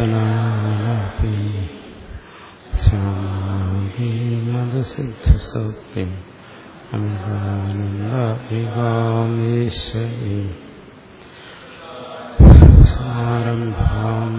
കീർത്തനാലപി ശ്യാമീമദസിദ്ധസൗക്യം അമൃതാനന്ദവികാമേശ്വരീ സാരംഭാം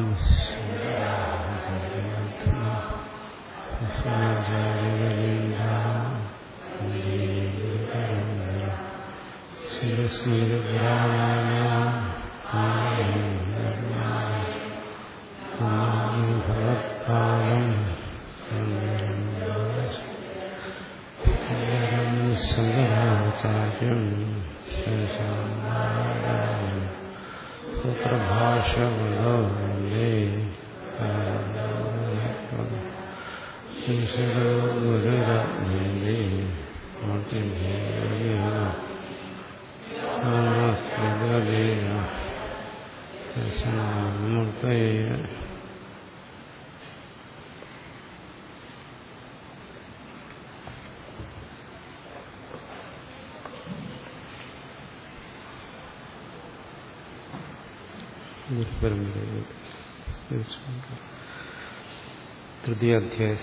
अध्याय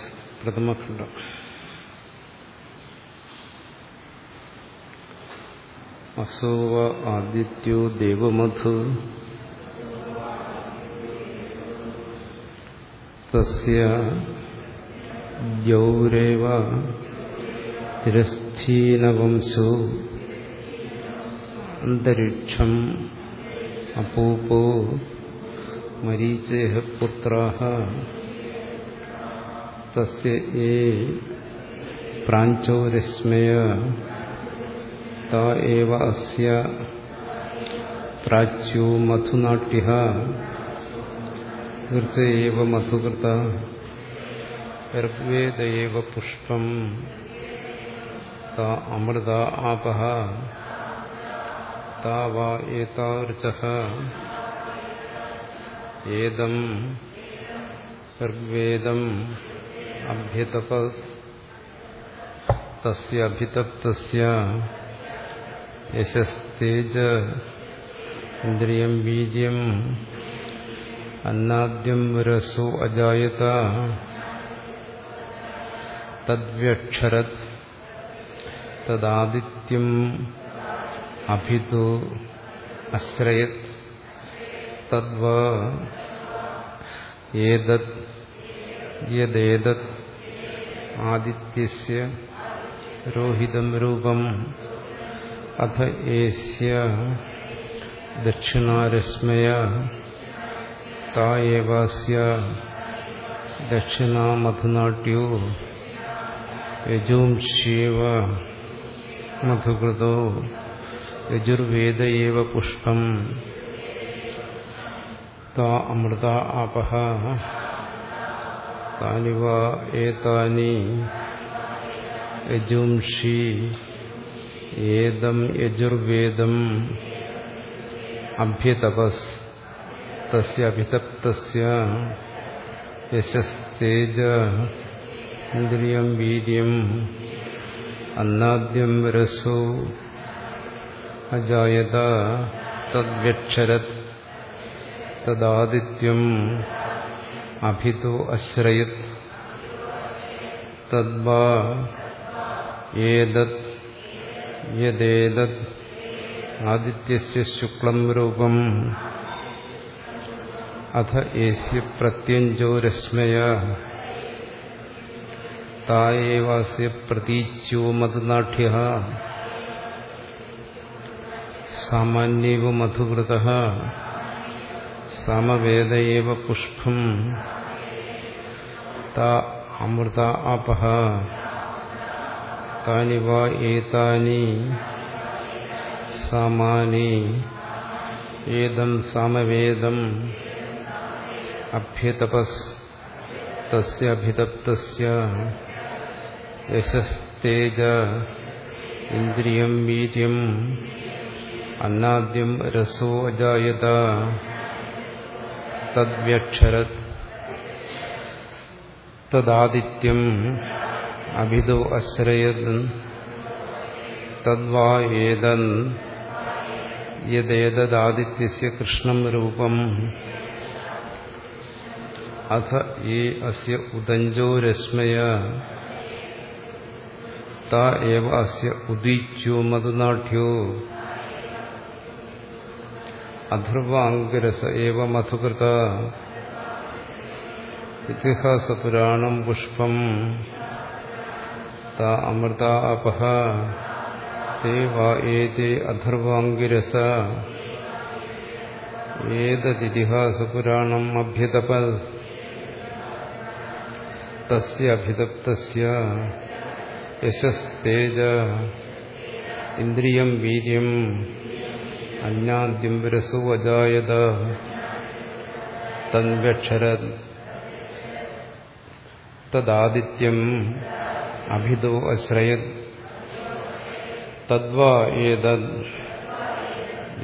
प्रथम खंड। असो व आदित्यो देवमथ तस्य द्यौरेव तिरस्थीनवंशो अन्तरिक्षम् अपूपो मरीचेः पुत्राः। ഏ പ്രാഞ്ചോരശ്മയ ത ഏവ അസ്യ പ്രാച്യോ മധുനാട്യഃ ഋച്ച ഏവ മധുകൃത ഋഗ്വേദ ഏവ പുഷ്പം ത അമൃത ആപഃ ത വാ ഏതാ ഋചഃ ഏതം ഋഗ്വേദം അഭ്യതപ തസ്യ അഭിതപ്തസ്യ യശസ്തേജ ഇന്ദ്രിയം വീര്യം അന്നാദ്യം രസോ അജായത തദ്വ്യക്ഷരത് തദാദിത്യം അഭിതോ അശ്രയത് തദ്വ ഏതത് യദേതത് ആദിത്യസ്യ രോഹിതം രൂപം അഥ ഏസ്യ ദക്ഷിണാരശ്മയ തായേവാസ്യ ദക്ഷിണാമധുനാട്യോ യജൂംഷ്യവ മധുകൃതോ യജുർവേദ ഏവ പുഷ്പം താ അമൃത ആപഹ താനി വാ ഏതാനി യജുംഷി ഏതം യജുർവേദം അഭ്യതപസ് തസ്യ അഭിതപ്തസ്യ യശസ്തേജ ഇന്ദ്രിയം വീര്യം അന്നാദ്യം രസോ അജായത തദ്വ്യക്ഷരത് തദാദിത്യം അഭിതോ അശ്രയത് തദ്വാ ഏതത് യദേതത് ആദിത്യസ്യ ശുക്ലം രൂപം അഥ ഏസ്യ പ്രത്യഞ്ജോ രശ്മയ തായേവാസ്യ പ്രതീച്യോ മധുനാഠ്യ സാമാന്യവ മധുകൃത സമവേദ ഏവ പുഷ്പം താ അമൃത അപഹ താനി വാ ഏതാനി സാമാനി ഏതം സമവേദം അഭ്യതപസ് തസ്യ അഭിതപ്തസ്യ യശസ്തേജ ഇന്ദ്രിയം വീര്യം അന്നാദ്യം രസോ അജായത തദ്വ്യക്ഷരത് തദാദിത്യം അഭിതോ അശ്രയത് തദ്വാദൻ ഏതൻ യദേതദാദിത്യസ്യ കൃഷ്ണം രൂപം അഥ ഈ അസ്യ ഉദഞ്ചോ രശ്മയ താ ഏവ അസ്യ ഉദീച്യോ മധുനാഠ്യോ അധർവാംഗരസ ഏവ മധുകൃത ഇതിഹാസപുരാണം പുഷ്പം താ അമൃത അപഹ തേ വാ ഏതേ അധർവാംഗിരസ ഏതതിഹാസപുരാണം അഭ്യതപ തസ്യ അഭിതപ്തസ്യ യശസ്തേജ ഇന്ദ്രിയം വീര്യം അന്യാദ്യം രസോ അജായത തൻവക്ഷരത് തദാദിത്യം അഭിതോ അശ്രയത് തദ്വാ ഏതത്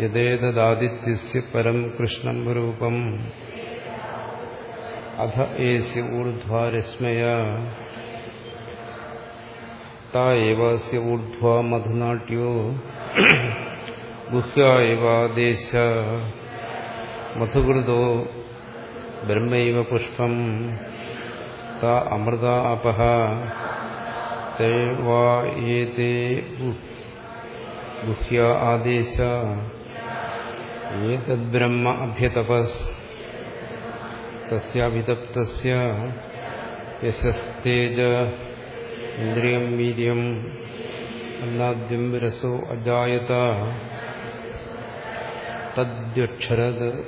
യദേതദാദിത്യസ്യ പരം കൃഷ്ണം രൂപം അധ ഏസ്യ ഊർധ്വാരശ്മയ താ ഏവാസ്യ ഊർധ്വാ മധുനാട്യോ ഗുഹ്യ ഏവാദേശ മധുകൃതോ ബ്രഹ്മൈവ പുഷ്പം താ അമൃത അപഹ. തേ വാ ഏതേ ഗുഹ്യ ആദേശ. ഏതദ്ബ്രഹ്മ അഭ്യതപസ്. തസ്യാഭിതപ്തസ്യ യശസ്തേജ. ഇന്ദ്രിയം വീര്യം. അല്ലാദ്യം രസോ അജായത. തദ്യക്ഷരത്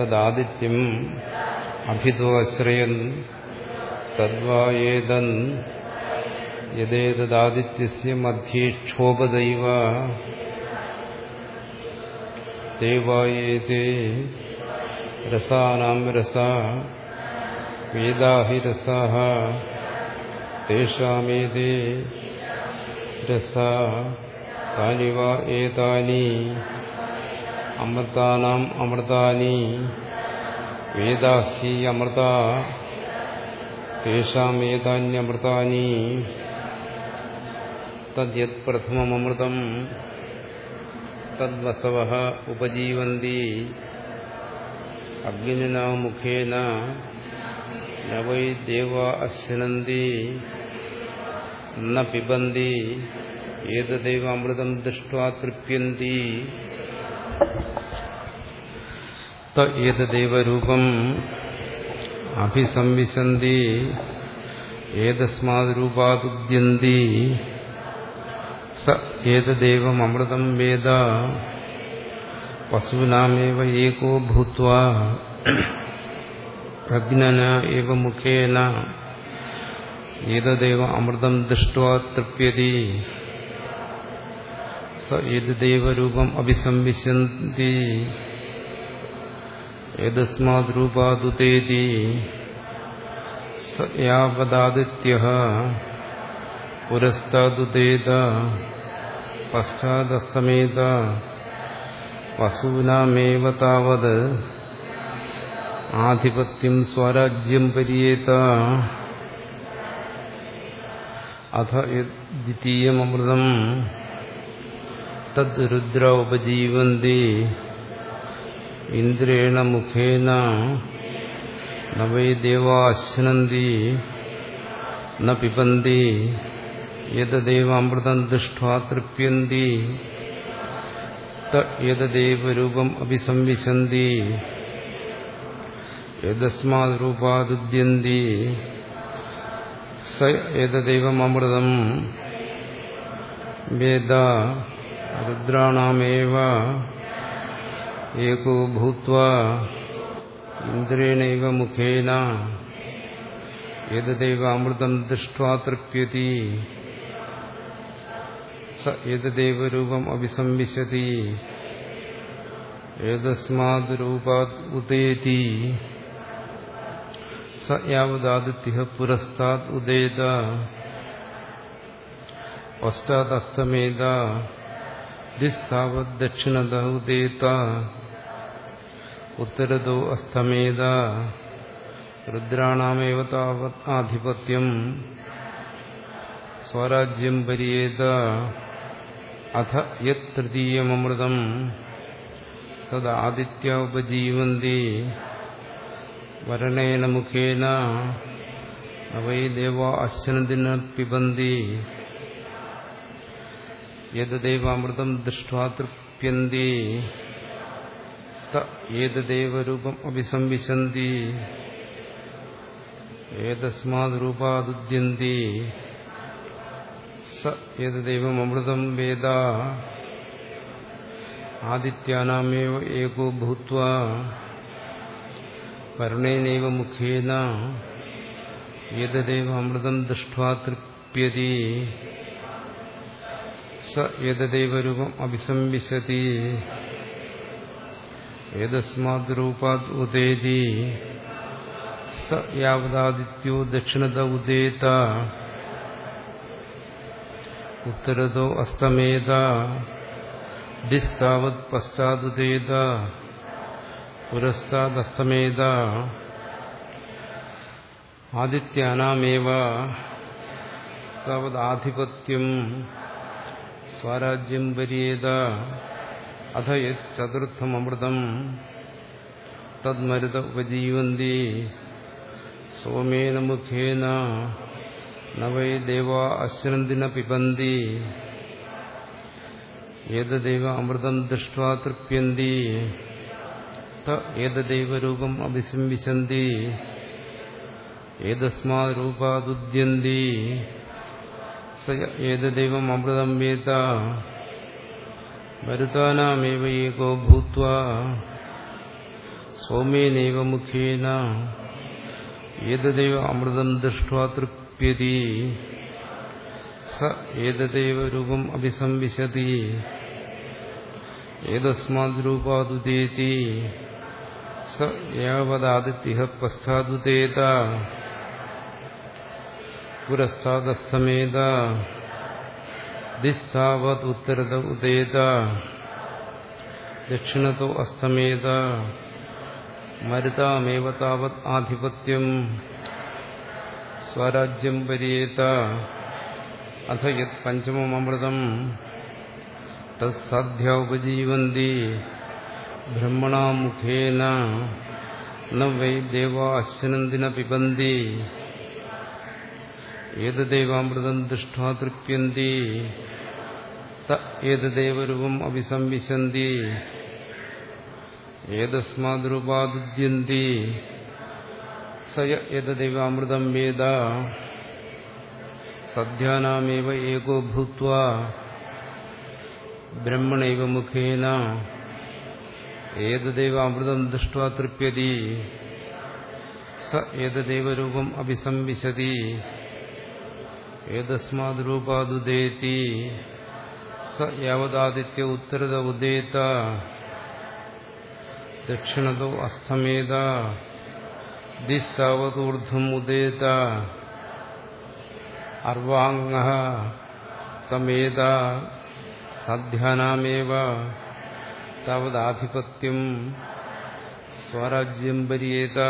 തദാദിത്യം അഭിതോ അശ്രയൻ തദ്വായേതൻ യദേതദാദിത്യസ്യ മധ്യേ ക്ഷോഭദൈവ ദേവായേതേ രസാനാം രസ വേദാഹി രസാഹ തേഷാമേതേ രസ താനി വാ ഏതാനി അമൃതാനാം അമൃതാനി വേദാഹി അമൃത തേഷാമേതാന്യമൃതാനി തദ്യത് പ്രഥമമൃതം തദ്വസവ ഉപജീവന്തി അഗ്നിന മുഖേന ന വൈ ദേവ അശ്നന്തി ന പിബന്തി ഏതദൈവ അമൃതം ദൃഷ്ട്വാ തൃപ്യന്തി ഏതദൈവ അഭിസംവിശന്തി ഏതസ്മാത് രൂപാതുദ്യന്തി സ ഏതദേവം അമൃതം വേദ പശൂനാമേവ ഏകോ ഭൂത്വാ പ്രജ്ഞന ഏവ മുഖേന ഏതദേവ അമൃതം ദൃഷ്ട്വാ തൃപ്യതി സ ഏതദേവരൂപം അഭിസംവിശന്തി സ യാവദാദിത്യ പുരസ്താദുതേത പശ്ചാദസ്തമേത വസൂനാമേവ താവത് ആധിപത്യം സ്വരാജ്യം പര്യേത അഥ ദ്വിതീയമൃതം തദ് ഉപജീവന്തി ഇന്ദ്രേണ മുഖേന ന വൈ ദേവാശ്നന്തി ന പിബന്തി യതദേവ അമൃതം ദൃഷ്ട്വാ തൃപ്യന്തി യതദേവ രൂപം അഭിസംവിശന്തി യതസ്മാത് രൂപാദുദ്യന്തി സ ഏതദൈവം അമൃതം വേദ രുദ്രാണാമേവ ഏകോ ഭൂത്വാ ഇന്ദ്രേണൈവ മുഖേന ഏതദൈവ അമൃതം ദൃഷ്ട്വാ തൃപ്യതി സ ഏതദേവ രൂപം അഭിസംവിശതി ഏതസ്മാത് രൂപാത് ഉദേതി സ യാവദാദിത്യ പുരസ്താത് ഉദേത പശ്ചാത്തസ്തമേത ദിസ്ഥാവത് ദക്ഷിണത ഉദേത ഉത്തരതോ അസ്തമേത രുദ്രാണമേവ താവത് ആധിപത്യം. സ്വരാജ്യം പര്യേത. അഥ യത് തൃതീയമൃതം തദാദിത്യ ഉപജീവന്തി. വരണേന മുഖേന. അവൈ ദേവ അശ്വനദിന പിബന്തി. യദ്ദൈവാമൃതം ദൃഷ്ട്വാ തൃപ്യന്തി. ഏതദേവരൂപം അഭിസംവിശന്തി? ഏതസ്മാത് രൂപാദുദ്യന്തി? സ ഏതദൈവം അമൃതം വേദ? ആദിത്യാനാമേവ ഏകോ ഭൂത്വ? പരണേനൈവ മുഖേന? ഏതദേവ അമൃതം ദൃഷ്ട്വാ തൃപ്യതി? സ ഏതദൈവരൂപം അഭിസംവിശതി? ഏതസ്മാത് രൂപാത് ഉദേതി സ ദക്ഷിണത ഉദേത ഉത്തരതോ അസ്തമേത. ദിസ്താവത് പശ്ചാതുദേത പുരസ്താദസ്തമേത ആദിത്യാനാമേവ. താവതാധിപത്യം സ്വരാജ്യം വര്യേത അഥ ചതുർത്ഥമൃതം തദ്മരുത ഉപജീവന്തി. സോമേന മുഖേന നവൈ ദേവ അശ്രന്തിന പിബന്തി. ഏതദൈവ അമൃതം ദൃഷ്ട്വാ തൃപ്യന്തി. ഏതദൈവരൂപം അഭിസംവിശന്തി. ഏതസ്മാ രൂപാദുദ്യന്തി. സ ഏതദൈവം അമൃതം വേദ മരുതാനാമേവ ഏകോ ഭൂത്വാ സോമേനൈവ മുഖേന ഏതദൈവ അമൃതം ദൃഷ്ട്വാ തൃപ്യതി സ ഏതദൈവ രൂപം അഭിസംവിശതി ഏതസ്മാത് രൂപാദുദേതി സ യാവതാദിത്യ പശ്ചാദുദേത പുരസ്താദസ്തമേത ദിസ്താവത് ഉത്തരത ഉദേത ദക്ഷിണതോ അസ്തമേത മരുതാമേവ താവത് ആധിപത്യം സ്വരാജ്യം പര്യേത അഥ യത് പഞ്ചമമൃതം തത്സാധ്യ ഉപജീവന്തി ബ്രഹ്മണാമുഖേന ന വൈ ദേവ അശ്വനന്ദിന ദൈവാമൃതം ദൃഷ്ടാ തൃപ്യന്തി. ഏത് ഏതദേവരൂപം അഭിസംവിശന്തി. ഏതസ്മാദ്രൂപാദുദ്യന്തി. സയ ഏതദൈവാമൃതം വേദ. സദ്യാനാമേവ ഏകോ ഭൂത്വാ. ബ്രഹ്മണൈവ മുഖേന. ഏതദൈവാമൃതം ദൃഷ്ടാ തൃപ്യതി. സ ഏതദൈവരൂപം അഭിസംവിശതി. ഏതസ്മാത് രൂപാദുദേതി സ യാവതാദിത്യ ഉത്തരത ഉദേത ദക്ഷിണതോ അസ്തമേത ദിസ്താവതൂർധം ഉദേത അർവാംഗ തമേത സാധ്യാനാമേവ. താവതാധിപത്യം സ്വരാജ്യം പര്യേത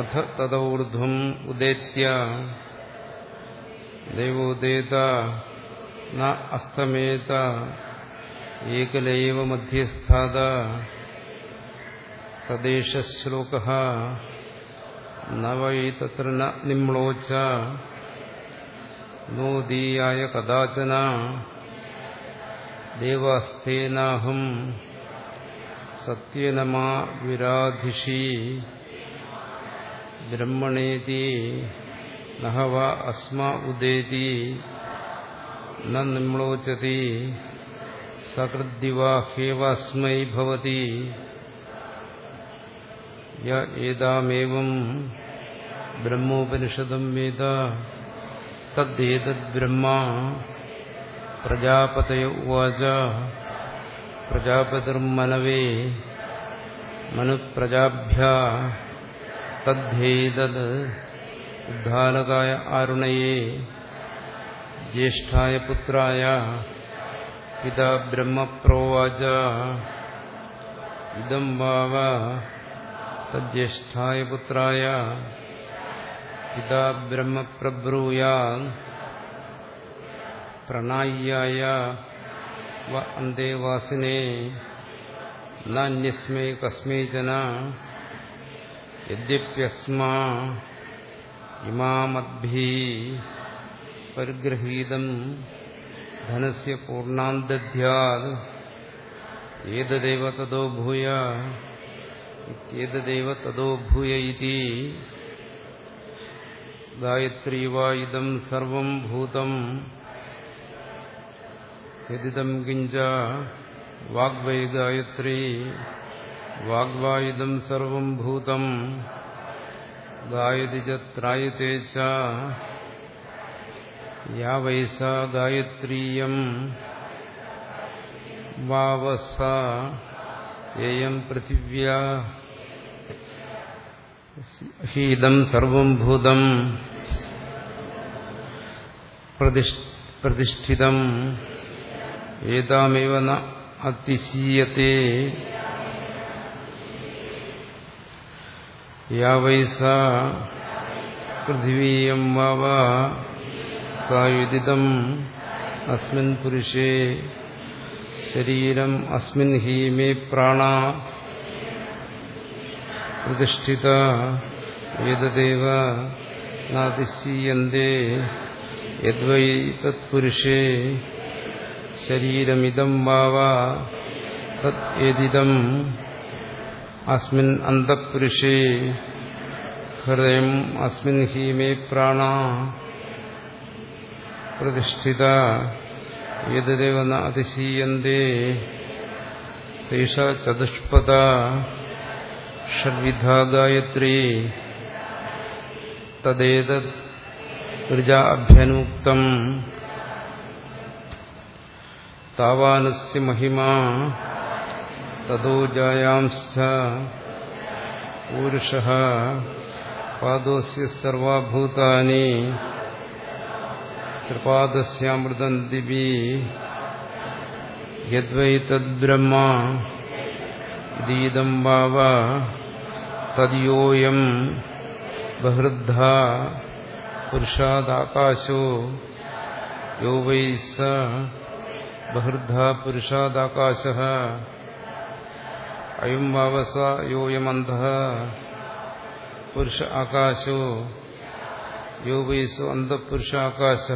അധ തദൂർധ്വം ഉദേത്യ ദൈവോദേത ന അസ്തമേത ഏകലൈവ മധ്യസ്ഥാത തദ്ദേശശ്ലോക നൈ തത്ര നിമ്ലോച്ച നോദീയായ കഥാചന ദേവാസ്തേനാഹം സത്യനമാ വിരാധിഷി ബ്രഹ്മണേതി നഹവ അസ്മ ഉദേതി നിമ്ലോചതി സകൃദ്ദിവാഹ്യേവാസ്മൈ ഭവതി യ ഏതാമേവം ബ്രഹ്മോപനിഷദം വേദ തദ്ദേതദ്ബ്രഹ്മ പ്രജാപതയ ഉവാച പ്രജാപതിർമനവേ മനുപ്രജാഭ്യ തദ്ദേതത് ഉദ്ധാലകായ ആരുണയെ ജ്യേഷ്ഠായ പുത്രായ പിതാ ബ്രഹ്മപ്രോവാച ഇതം വാവ തജ്യേഷ്ഠായ പുത്രായ പിതാ ബ്രഹ്മപ്രബ്രൂയാ പ്രണായ്യായ അന്തേവാസിനെ നാന്യസ്മൈ കസ്മൈചന യദ്യപ്യസ്മാ ഇമാമദ്ഭി പരിഗ്രഹീതം ധനസ്യ പൂർണാന്തധ്യാത് ഏതദേവ തദോ ഭൂയ ഇത്യേതദേവ തദോ ഭൂയ ഇതി ഗായത്രീ വാ ഇദം സർവം ഭൂതം യദിദം കിഞ്ച വാഗ്വൈ ഗായത്രീ വാഗ്വായുധം സർവം ഭൂതം ഗായതി ച ത്രായത്തെ ച. യാ വൈസ ഗായത്രീയം. വാവസ യേയം പൃഥിവ്യാ. ഹീദം സർവം ഭൂതം. പ്രതിഷ്ഠിതം. ഏതാമേവ അതിശീയത്തെ. യാ വൈ സാ പൃഥിവീയം വാവ സായുധിതം അസ്മിൻ പുരുഷേ ശരീരം അസ്മിൻ ഹി മേ പ്രാണ പ്രതിഷ്ഠിത ഏതദേവ നാതിശീയന്തേ യദ്വൈ തത്പുരുഷേ ശരീരമിതം വാവ തത് ഏതിദം അസ്മിൻ അന്തപുരുഷേ ഹൃദയം അസ്മിൻ ഹി മേ പ്രാണ പ്രതിഷ്ഠിത ഏതദേവ ന അതിശീയന്തേ ശേഷ ചതുഷ്പദ ഷഡ്വിധ ഗായത്രി തദ്ദേതത് ഋജാഭ്യനുക്തം താവാനസ്യ മഹിമാ തദോ ജായാംശ്ച പൂരുഷ പാദോസ്യ സർവഭൂതാനി ത്രിപാദസ്യാമൃതം ദിവി യദ്വൈ തദ്ബ്രഹ്മ ഇതീദം വാവ തദ്യോയം ബഹൃദ്ധ പുരുഷാദാകാശോ യോ വൈ സ ബഹൃദ്ധ പുരുഷാദാകാശ അയം വാവസ യോയമന്ധ പുരുഷ ആകാശോ യോ വൈസു അന്ധപുരുഷാകാശ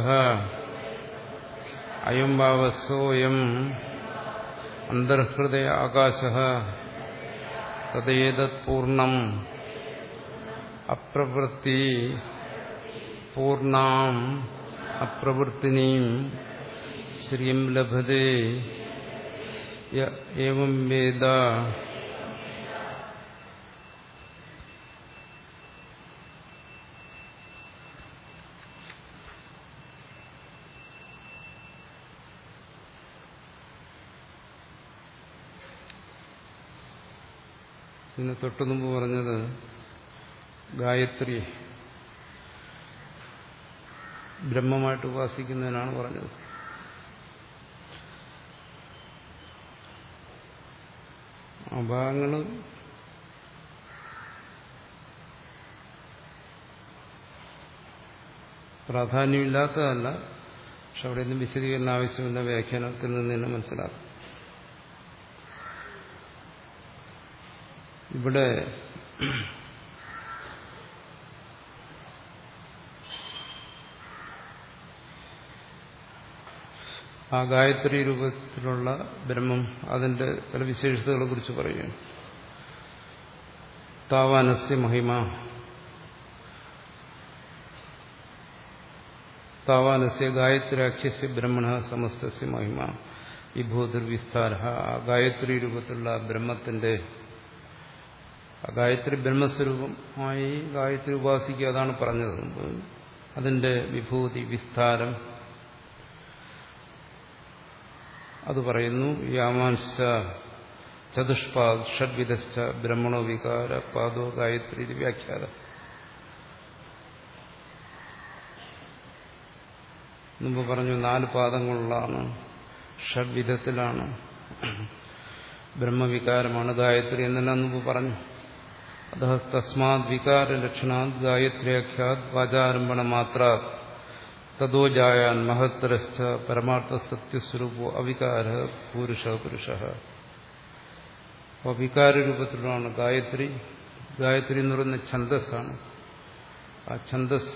അയം വാവസോയം അന്തർഹൃദയ ആകാശ തദ്ദേതത് പൂർണം അപ്രവൃത്തി പൂർണാം അപ്രവൃത്തിനീം ശ്രീം ലഭതേ ഏവം വേദ ഇതിന് തൊട്ടു മുമ്പ് പറഞ്ഞത് ഗായത്രി ബ്രഹ്മമായിട്ട് ഉപാസിക്കുന്നതിനാണ് പറഞ്ഞത്. അഭാഗങ്ങൾ ഭാഗങ്ങൾ പ്രാധാന്യമില്ലാത്തതല്ല പക്ഷെ അവിടെ നിന്നും വിശദീകരണം ആവശ്യമില്ല വ്യാഖ്യാനത്തിൽ നിന്ന് തന്നെ മനസ്സിലാക്കും. ഇവിടെ ആ ഗായത്രി രൂപത്തിലുള്ള ബ്രഹ്മം അതിന്റെ ചില വിശേഷതകളെ കുറിച്ച് പറയുകയാണ്. താവാനസ്യ മഹിമ. താവാനസ്യ ഗായത്രാഖ്യസ്യ ബ്രഹ്മണ സമസ്തസ്യ മഹിമ. വിഭൂതിർവിസ്താര ആ ഗായത്രി രൂപത്തിലുള്ള ബ്രഹ്മത്തിന്റെ ഗായത്രി ബ്രഹ്മസ്വരൂപമായി ഗായത്രി ഉപാസിക്കുക അതാണ് പറഞ്ഞത്. അതിന്റെ വിഭൂതി വിസ്താരം. അത് പറയുന്നു യാമാൻശ്ച ചതുഷ്പാദ് ഷഡ്വിധശ്ച ബ്രഹ്മണോ വികാര പാദോ ഗായത്രി ഇത് വ്യാഖ്യാനം. മുമ്പ് പറഞ്ഞു നാല് പാദങ്ങളിലാണ് ഷഡ്വിധത്തിലാണ്. ബ്രഹ്മവികാരമാണ് ഗായത്രി എന്നെല്ലാം മുമ്പ് പറഞ്ഞു. അത തസ്മാത് വികാര ലക്ഷണാത് ഗായത്രിയാഖ്യാത് വാചാരംഭണ മാത്ര തദോജായാൻ മഹത്തരസ്ഥ പരമാർത്ഥ സത്യസ്വരൂപോ അവികാര പുരുഷ പുരുഷ അപ്പോൾ വികാര രൂപത്തിലുള്ളതാണ് ഗായത്രി ഗായത്രി എന്ന് പറയുന്ന ഛന്ദസ്സാണ്। ആ ഛന്ദസ്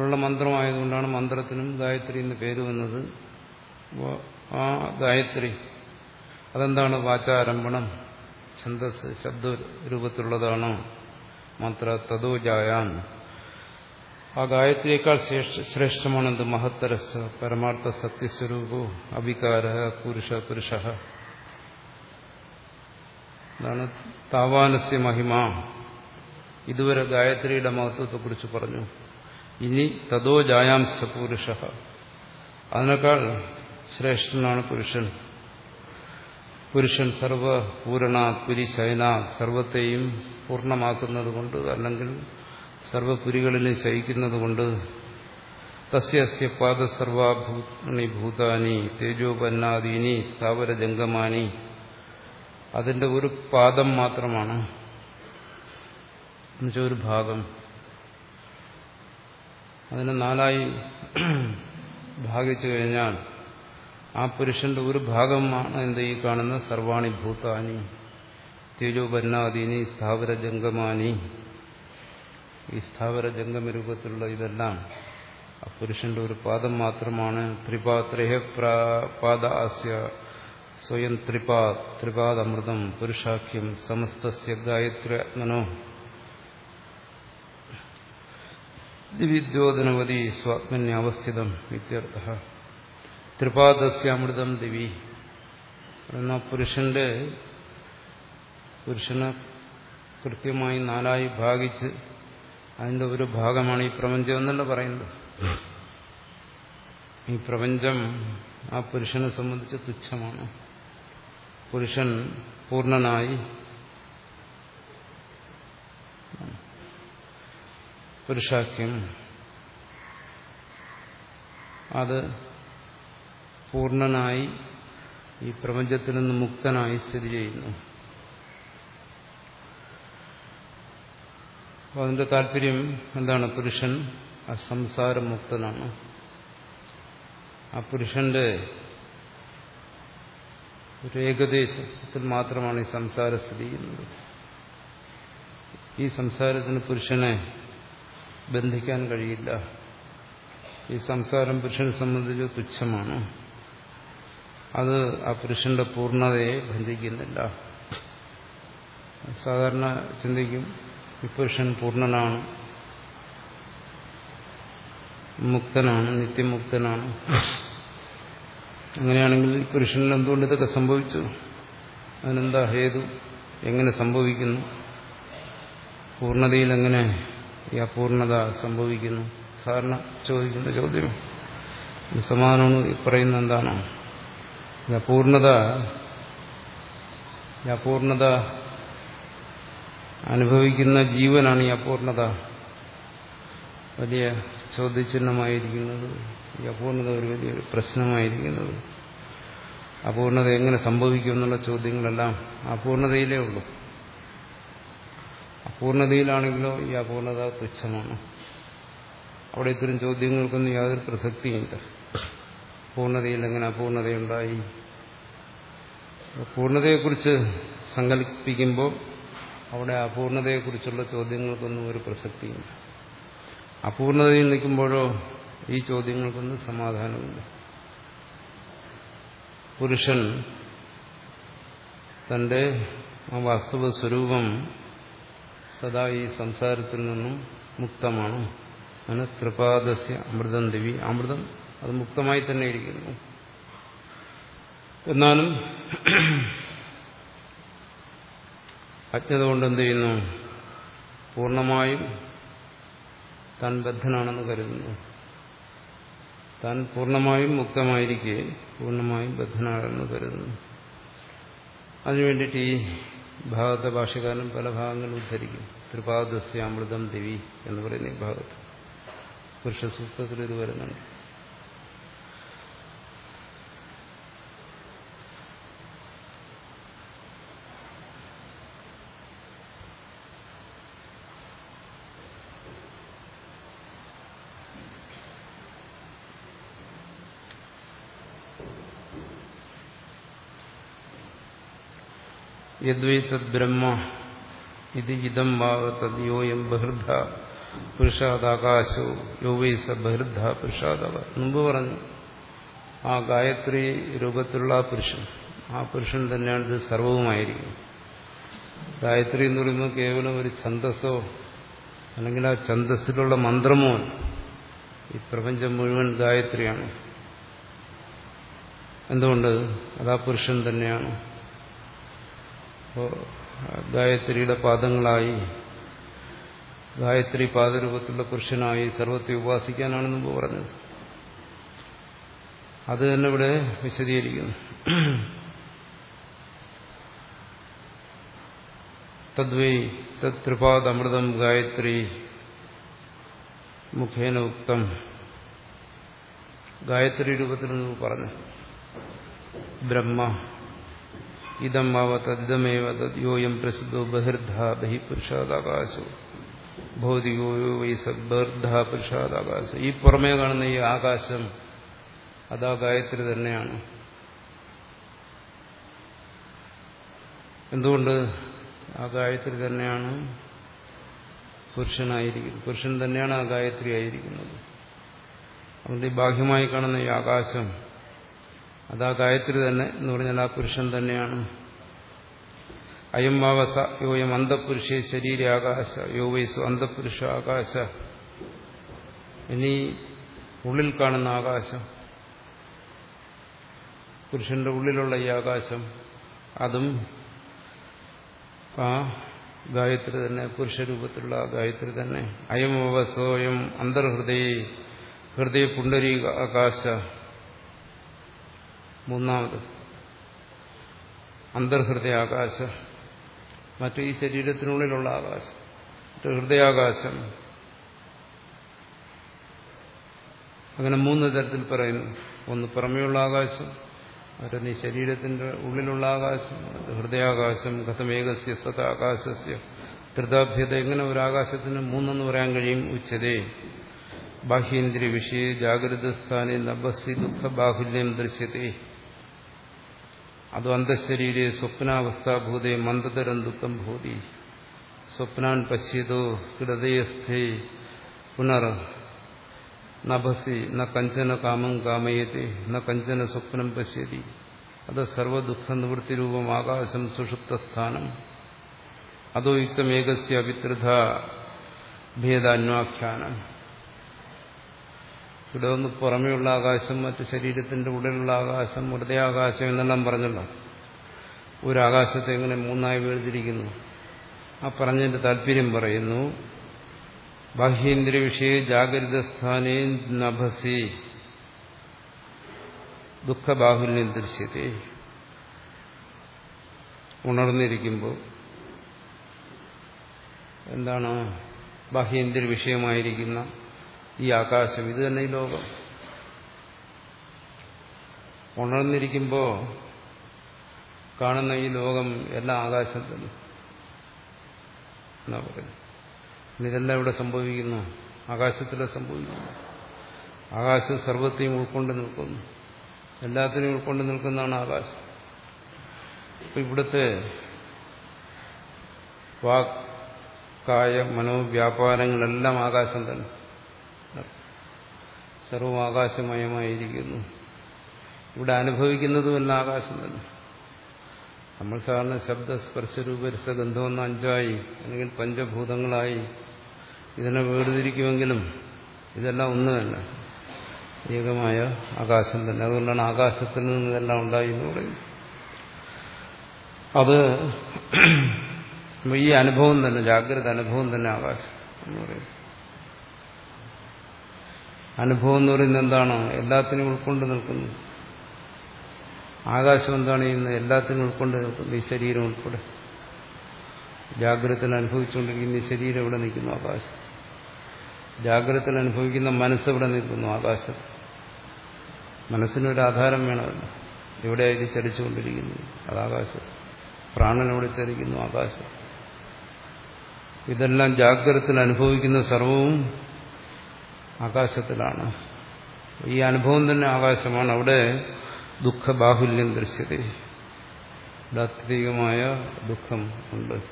ഉള്ള മന്ത്രമായതുകൊണ്ടാണ് മന്ത്രത്തിനും ഗായത്രി എന്ന് പേര് വന്നത്. ആ ഗായത്രി അതെന്താണ്? വാചാരംഭണം. ഛന്ദസ് ശബ്ദ രൂപത്തിലുള്ളതാണ്. മാത്ര തതോജായാൻ ആ ഗായത്രിയേക്കാൾ ശ്രേഷ്ഠമാണെന്ത്? മഹത്തരസ് പരമാർത്ഥ സത്യസ്വരൂപോ അവികാര പുരുഷ പുരുഷ. അതാണ് താവാനസ്യ മഹിമ. ഇതുവരെ ഗായത്രിയുടെ മഹത്വത്തെക്കുറിച്ച് പറഞ്ഞു. ഇനി തതോ ജായാംശ പുരുഷ. അതിനേക്കാൾ ശ്രേഷ്ഠനാണ് പുരുഷൻ. പുരുഷൻ സർവപൂരണ പുരിശയന സർവത്തെയും പൂർണമാക്കുന്നത് കൊണ്ട് അല്ലെങ്കിൽ സർവപുരികളിലും ശയിക്കുന്നത് കൊണ്ട് തസ്യസ്യ പാദസർവാഭൂണി ഭൂതാനി തേജോപന്നാദീനി സ്ഥാവര ജംഗമാനി അതിന്റെ ഒരു പാദം മാത്രമാണ്. എന്നുവെച്ചാൽ ഒരു ഭാഗം. അതിനെ നാലായി ഭാഗിച്ചു കഴിഞ്ഞാൽ ആ പുരുഷന്റെ ഒരു ഭാഗമാണ് എന്ത് ഈ കാണുന്ന സർവാണി ഭൂതാനി തിരുവന്നാദീനി സ്ഥാവര ജംഗമാനി. ഈ സ്ഥാവര ജംഗമ രൂപത്തിലുള്ള ഇതെല്ലാം ആ പുരുഷന്റെ ഒരു പാദം മാത്രമാണ്. ത്രിപാത്രേഹ പാദാസ്യ സ്വയം ത്രിപാ ത്രിപാദമൃതം പുരുഷാഖ്യം സമസ്തസ്യ ഗായത്രിയാത്മനോ ദിവ്യോധനവതി സ്വാത്മന്യവസ്ഥിതം ഇത്യർത്ഥ. ത്രിപാദസ്യാമൃതം ദിവി. എന്ന പുരുഷന്റെ പുരുഷനെ കൃത്യമായി നാലായി ഭാഗിച്ച് അതിന്റെ ഒരു ഭാഗമാണ് ഈ പ്രപഞ്ചം എന്നല്ല പറയുന്നത്? ഈ പ്രപഞ്ചം ആ പുരുഷനെ സംബന്ധിച്ച് തുച്ഛമാണ്. പുരുഷൻ പൂർണനായി പുരുഷാഖ്യം അത് പൂർണനായി ഈ പ്രപഞ്ചത്തിൽ നിന്ന് മുക്തനായി സ്ഥിതി ചെയ്യുന്നു. അതിന്റെ താല്പര്യം എന്താണ്? പുരുഷൻ ആ സംസാരമുക്തനാണ്. ആ പുരുഷന്റെ ഒരു ഏകദേശത്തിൽ മാത്രമാണ് ഈ സംസാരം സ്ഥിതി ചെയ്യുന്നത്. ഈ സംസാരത്തിന് പുരുഷനെ ബന്ധിക്കാൻ കഴിയില്ല. ഈ സംസാരം പുരുഷനെ സംബന്ധിച്ച് തുച്ഛമാണ്. അത് ആ പുരുഷന്റെ പൂർണതയെ ബന്ധിക്കുന്നില്ല. സാധാരണ ചിന്തിക്കും ഈ പുരുഷൻ പൂർണനാണ് മുക്തനാണ് നിത്യമുക്തനാണ്. അങ്ങനെയാണെങ്കിൽ പുരുഷനിൽ എന്തുകൊണ്ട് ഇതൊക്കെ സംഭവിച്ചു? അതിനെന്താ ഹേതു? എങ്ങനെ സംഭവിക്കുന്നു? പൂർണതയിൽ എങ്ങനെ ഈ അപൂർണത സംഭവിക്കുന്നു? സാധാരണ ചോദിക്കുന്ന ചോദ്യം. സമാധാനമാണ് ഈ പറയുന്ന എന്താണോ? അപൂർണത അപൂർണത അനുഭവിക്കുന്ന ജീവനാണ് ഈ അപൂർണത വലിയ ചോദ്യചിഹ്നമായിരിക്കുന്നത് ഈ അപൂർണത ഒരു വലിയ പ്രശ്നമായിരിക്കുന്നത്. അപൂർണത എങ്ങനെ സംഭവിക്കും എന്നുള്ള ചോദ്യങ്ങളെല്ലാം അപൂർണതയിലേ ഉള്ളൂ. അപൂർണതയിലാണെങ്കിലോ ഈ അപൂർണത തുച്ഛമാണ്. അവിടെ ഇത്തരം ചോദ്യങ്ങൾക്കൊന്നും യാതൊരു പ്രസക്തിയില്ല പൂർണതയിൽ എങ്ങനെ അപൂർണതയുണ്ടായി പൂർണതയെക്കുറിച്ച് സങ്കല്പിക്കുമ്പോൾ അവിടെ അപൂർണതയെക്കുറിച്ചുള്ള ചോദ്യങ്ങൾക്കൊന്നും ഒരു പ്രസക്തിയില്ല. അപൂർണതയിൽ നിൽക്കുമ്പോഴോ ഈ ചോദ്യങ്ങൾക്കൊന്നും സമാധാനമില്ല പുരുഷൻ തന്റെ ആ വാസ്തവ സ്വരൂപം സദാ ഈ സംസാരത്തിൽ നിന്നും മുക്തമാണ്. അങ്ങനെ ത്രിപാദസ്യ അമൃതം ദേവി. അമൃതം അത് മുക്തമായി തന്നെ ഇരിക്കുന്നു. എന്നാലും അജ്ഞത കൊണ്ട് എന്ത് ചെയ്യുന്നു? പൂർണമായും താൻ ബദ്ധനാണെന്ന് കരുതുന്നു. താൻ പൂർണമായും മുക്തമായിരിക്കെ പൂർണമായും ബദ്ധനാണെന്ന് കരുതുന്നു. അതിനുവേണ്ടിയിട്ട് ഈ ഭാഗത്തെ ഭാഷകാരൻ പല ഭാഗങ്ങൾ ഉദ്ധരിക്കും. ത്രിപാദസ്യ അമൃതം ദിവി എന്ന് പറയുന്ന ഈ ഭാഗത്ത്. പുരുഷസൂക്തത്തിൽ ഇത് വരുന്നുണ്ട്. യദ്വൈ ബ്രഹ്മ പുരുഷാദാകാശോ യോ വൈ സ ബഹൃദ്ധ മുമ്പ് പറഞ്ഞു ആ ഗായത്രി രൂപത്തിലുള്ള ആ പുരുഷൻ ആ പുരുഷൻ തന്നെയാണ് ഇത് സർവവുമായിരിക്കും. ഗായത്രി എന്ന് പറയുമ്പോൾ കേവലം ഒരു ഛന്തസ്സോ അല്ലെങ്കിൽ ആ ഛന്തസ്സിലുള്ള മന്ത്രമോ ഈ പ്രപഞ്ചം മുഴുവൻ ഗായത്രിയാണ്. എന്തുകൊണ്ട്? അതാ പുരുഷൻ തന്നെയാണ്. അപ്പോൾ ഗായത്രിയുടെ പാദങ്ങളായി ഗായത്രി പാദരൂപത്തിലുള്ള പുരുഷനായി സർവത്തെ ഉപാസിക്കാനാണ് മുമ്പ് പറഞ്ഞത്. അത് തന്നെ ഇവിടെ വിശദീകരിക്കുന്നു. തദ്വൈ തത്രിപാദമൃതം ഗായത്രി മുഖേന ഉക്തം. ഗായത്രി രൂപത്തിൽ പറഞ്ഞു ബ്രഹ്മ. ഇതം ആവ തദ്ദമേവ തദ്യോയം പ്രസിദ്ധോ ബഹിർധ ബഹിപുരുഷാദാകാശോ ഭൗതികോ വൈ പുരുഷാദാകാശം. ഈ പുറമേ കാണുന്ന ഈ ആകാശം അതാ ഗായത്രി തന്നെയാണ്. എന്തുകൊണ്ട് ആ ഗായത്രി തന്നെയാണ് പുരുഷനായിരിക്കുന്നത്? പുരുഷൻ തന്നെയാണ് ആ ഗായത്രി ആയിരിക്കുന്നത്. അതുകൊണ്ട് ഈ ബാഹ്യമായി കാണുന്ന ഈ ആകാശം അതാ ഗായത്രി തന്നെ എന്ന് പറഞ്ഞാൽ ആ പുരുഷൻ തന്നെയാണ്. അയം വാവസ യോയം അന്തപുരുഷേ ശരീര ആകാശ യോ വയസ്സു അന്തപുരുഷ ആകാശ. ഇനി ഉള്ളിൽ കാണുന്ന ആകാശം പുരുഷന്റെ ഉള്ളിലുള്ള ഈ ആകാശം അതും ആ ഗായത്രി തന്നെ പുരുഷരൂപത്തിലുള്ള ഗായത്രി തന്നെ. അയം വസോയം അന്തർഹൃദയ ഹൃദയ പുണ്ടരീ ആകാശ മൂന്നാമത്. അന്തർഹൃദയ ആകാശം മറ്റു ഈ ശരീരത്തിനുള്ളിലുള്ള ആകാശം മറ്റു ഹൃദയാകാശം. അങ്ങനെ മൂന്ന് തരത്തിൽ പറയുന്നു. ഒന്ന് പുറമേയുള്ള ആകാശം മറ്റൊന്ന് ഈ ശരീരത്തിന്റെ ഉള്ളിലുള്ള ആകാശം ഹൃദയാകാശം കഥമേകസ്യ സത ആകാശസ്യ ധൃതാഭ്യത എങ്ങനെ ഒരു ആകാശത്തിന് മൂന്നെന്ന് പറയാൻ കഴിയും? ഉച്ചതേ. ബാഹ്യേന്ദ്രിയ വിഷയ ജാഗ്രത സ്ഥാനെ നഭസി ദുഃഖ ബാഹുല്യം ദൃശ്യത്തെ അത് അന്തശരീരെ സ്വപ്നാവസ്ഥാഭൂതേ മന്ദതരം ദുഃഖം ഭൂതി. സ്വപ്നാൻ പശ്യതോ ഹൃദയസ്ഥേ പുനർ നഭസി ന കഞ്ചന കാമം കാമയത്തെ ന കഞ്ചന സ്വപ്നം പശ്യതി. അത് സർവദുഃഖ നിവൃത്തിരൂപം ആകാശം സുഷുപ്തസ്ഥാനം. അതോ യുക്തമേകസ്യ വിത്രധ ഭേദാന്വാഖ്യാനം. ഇവിടെ ഒന്ന് പുറമെയുള്ള ആകാശം മറ്റ് ശരീരത്തിന്റെ ഉള്ളിലുള്ള ആകാശം ഹൃദയാകാശം എന്നെല്ലാം പറഞ്ഞല്ലോ. ഒരു ആകാശത്തെ എങ്ങനെ മൂന്നായി വേർതിരിക്കുന്നു? ആ പറഞ്ഞതിന്റെ താല്പര്യം പറയുന്നു ബാഹ്യേന്ദ്രിയ വിഷയ ജാഗ്രത സ്ഥാനേ നഭസി. ദുഃഖബാഹുല്യം ദൃശ്യത്തെ. ഉണർന്നിരിക്കുമ്പോൾ എന്താണ് ബാഹ്യേന്ദ്രിയ വിഷയമായിരിക്കുന്ന ഈ ആകാശം. ഇത് തന്നെ ഈ ലോകം. ഉണർന്നിരിക്കുമ്പോൾ കാണുന്ന ഈ ലോകം എല്ലാം ആകാശത്തിൽ എന്നാ പറയുന്നത്? ഇതെല്ലാം ഇവിടെ സംഭവിക്കുന്നു? ആകാശത്തിലെ സംഭവിക്കുന്നു ആകാശം സർവത്തെയും ഉൾക്കൊണ്ട് നിൽക്കുന്നു. എല്ലാത്തിനെയും ഉൾക്കൊണ്ട് നിൽക്കുന്നതാണ് ആകാശം. ഇപ്പം ഇവിടുത്തെ വാക് കായ മനോവ്യാപാരങ്ങളെല്ലാം ആകാശം തന്നെ. സർവം ആകാശമയമായിരിക്കുന്നു. ഇവിടെ അനുഭവിക്കുന്നതുമെല്ലാം ആകാശം തന്നെ. നമ്മൾ സാധാരണ ശബ്ദ സ്പർശരൂപരസ ഗന്ധമെന്ന അഞ്ചായി അല്ലെങ്കിൽ പഞ്ചഭൂതങ്ങളായി ഇതിനെ വേർതിരിക്കുമെങ്കിലും ഇതെല്ലാം ഒന്നുമല്ല ഏകമായ ആകാശം തന്നെ. അതുകൊണ്ടാണ് ആകാശത്തിൽ നിന്ന് ഇതെല്ലാം ഉണ്ടായി എന്ന് പറയുന്നത്. അത് ഈ അനുഭവം തന്നെ ജാഗ്രത അനുഭവം തന്നെ ആകാശം എന്ന് പറയുന്നത്. അനുഭവം എന്ന് പറയുന്നത് എന്താണ്? എല്ലാത്തിനും ഉൾക്കൊണ്ട് നിൽക്കുന്നു. ആകാശം എന്താണ് ചെയ്യുന്നത്? എല്ലാത്തിനും ഉൾക്കൊണ്ട് നിൽക്കുന്നു. ഈ ശരീരം ഉൾപ്പെടെ. ജാഗ്രതയിൽ അനുഭവിച്ചുകൊണ്ടിരിക്കുന്ന ഈ ശരീരം ഇവിടെ നിൽക്കുന്നു? ആകാശം ജാഗ്രതയിൽ അനുഭവിക്കുന്ന മനസ്സെവിടെ നിൽക്കുന്നു? ആകാശം മനസ്സിനൊരു ആധാരം വേണമല്ലോ എവിടെ ഇത് ചലിച്ചുകൊണ്ടിരിക്കുന്നു അത് ആകാശം പ്രാണനോട് ചലിക്കുന്നു ആകാശം ഇതെല്ലാം ജാഗ്രതത്തിൽ അനുഭവിക്കുന്ന സർവവും ആകാശത്തിലാണ്. ഈ അനുഭവം തന്നെ ആകാശമാണ്. അവിടെ ദുഃഖബാഹുല്യം ദൃശ്യത. ആത്യന്തികമായ ദുഃഖം ഉണ്ട്.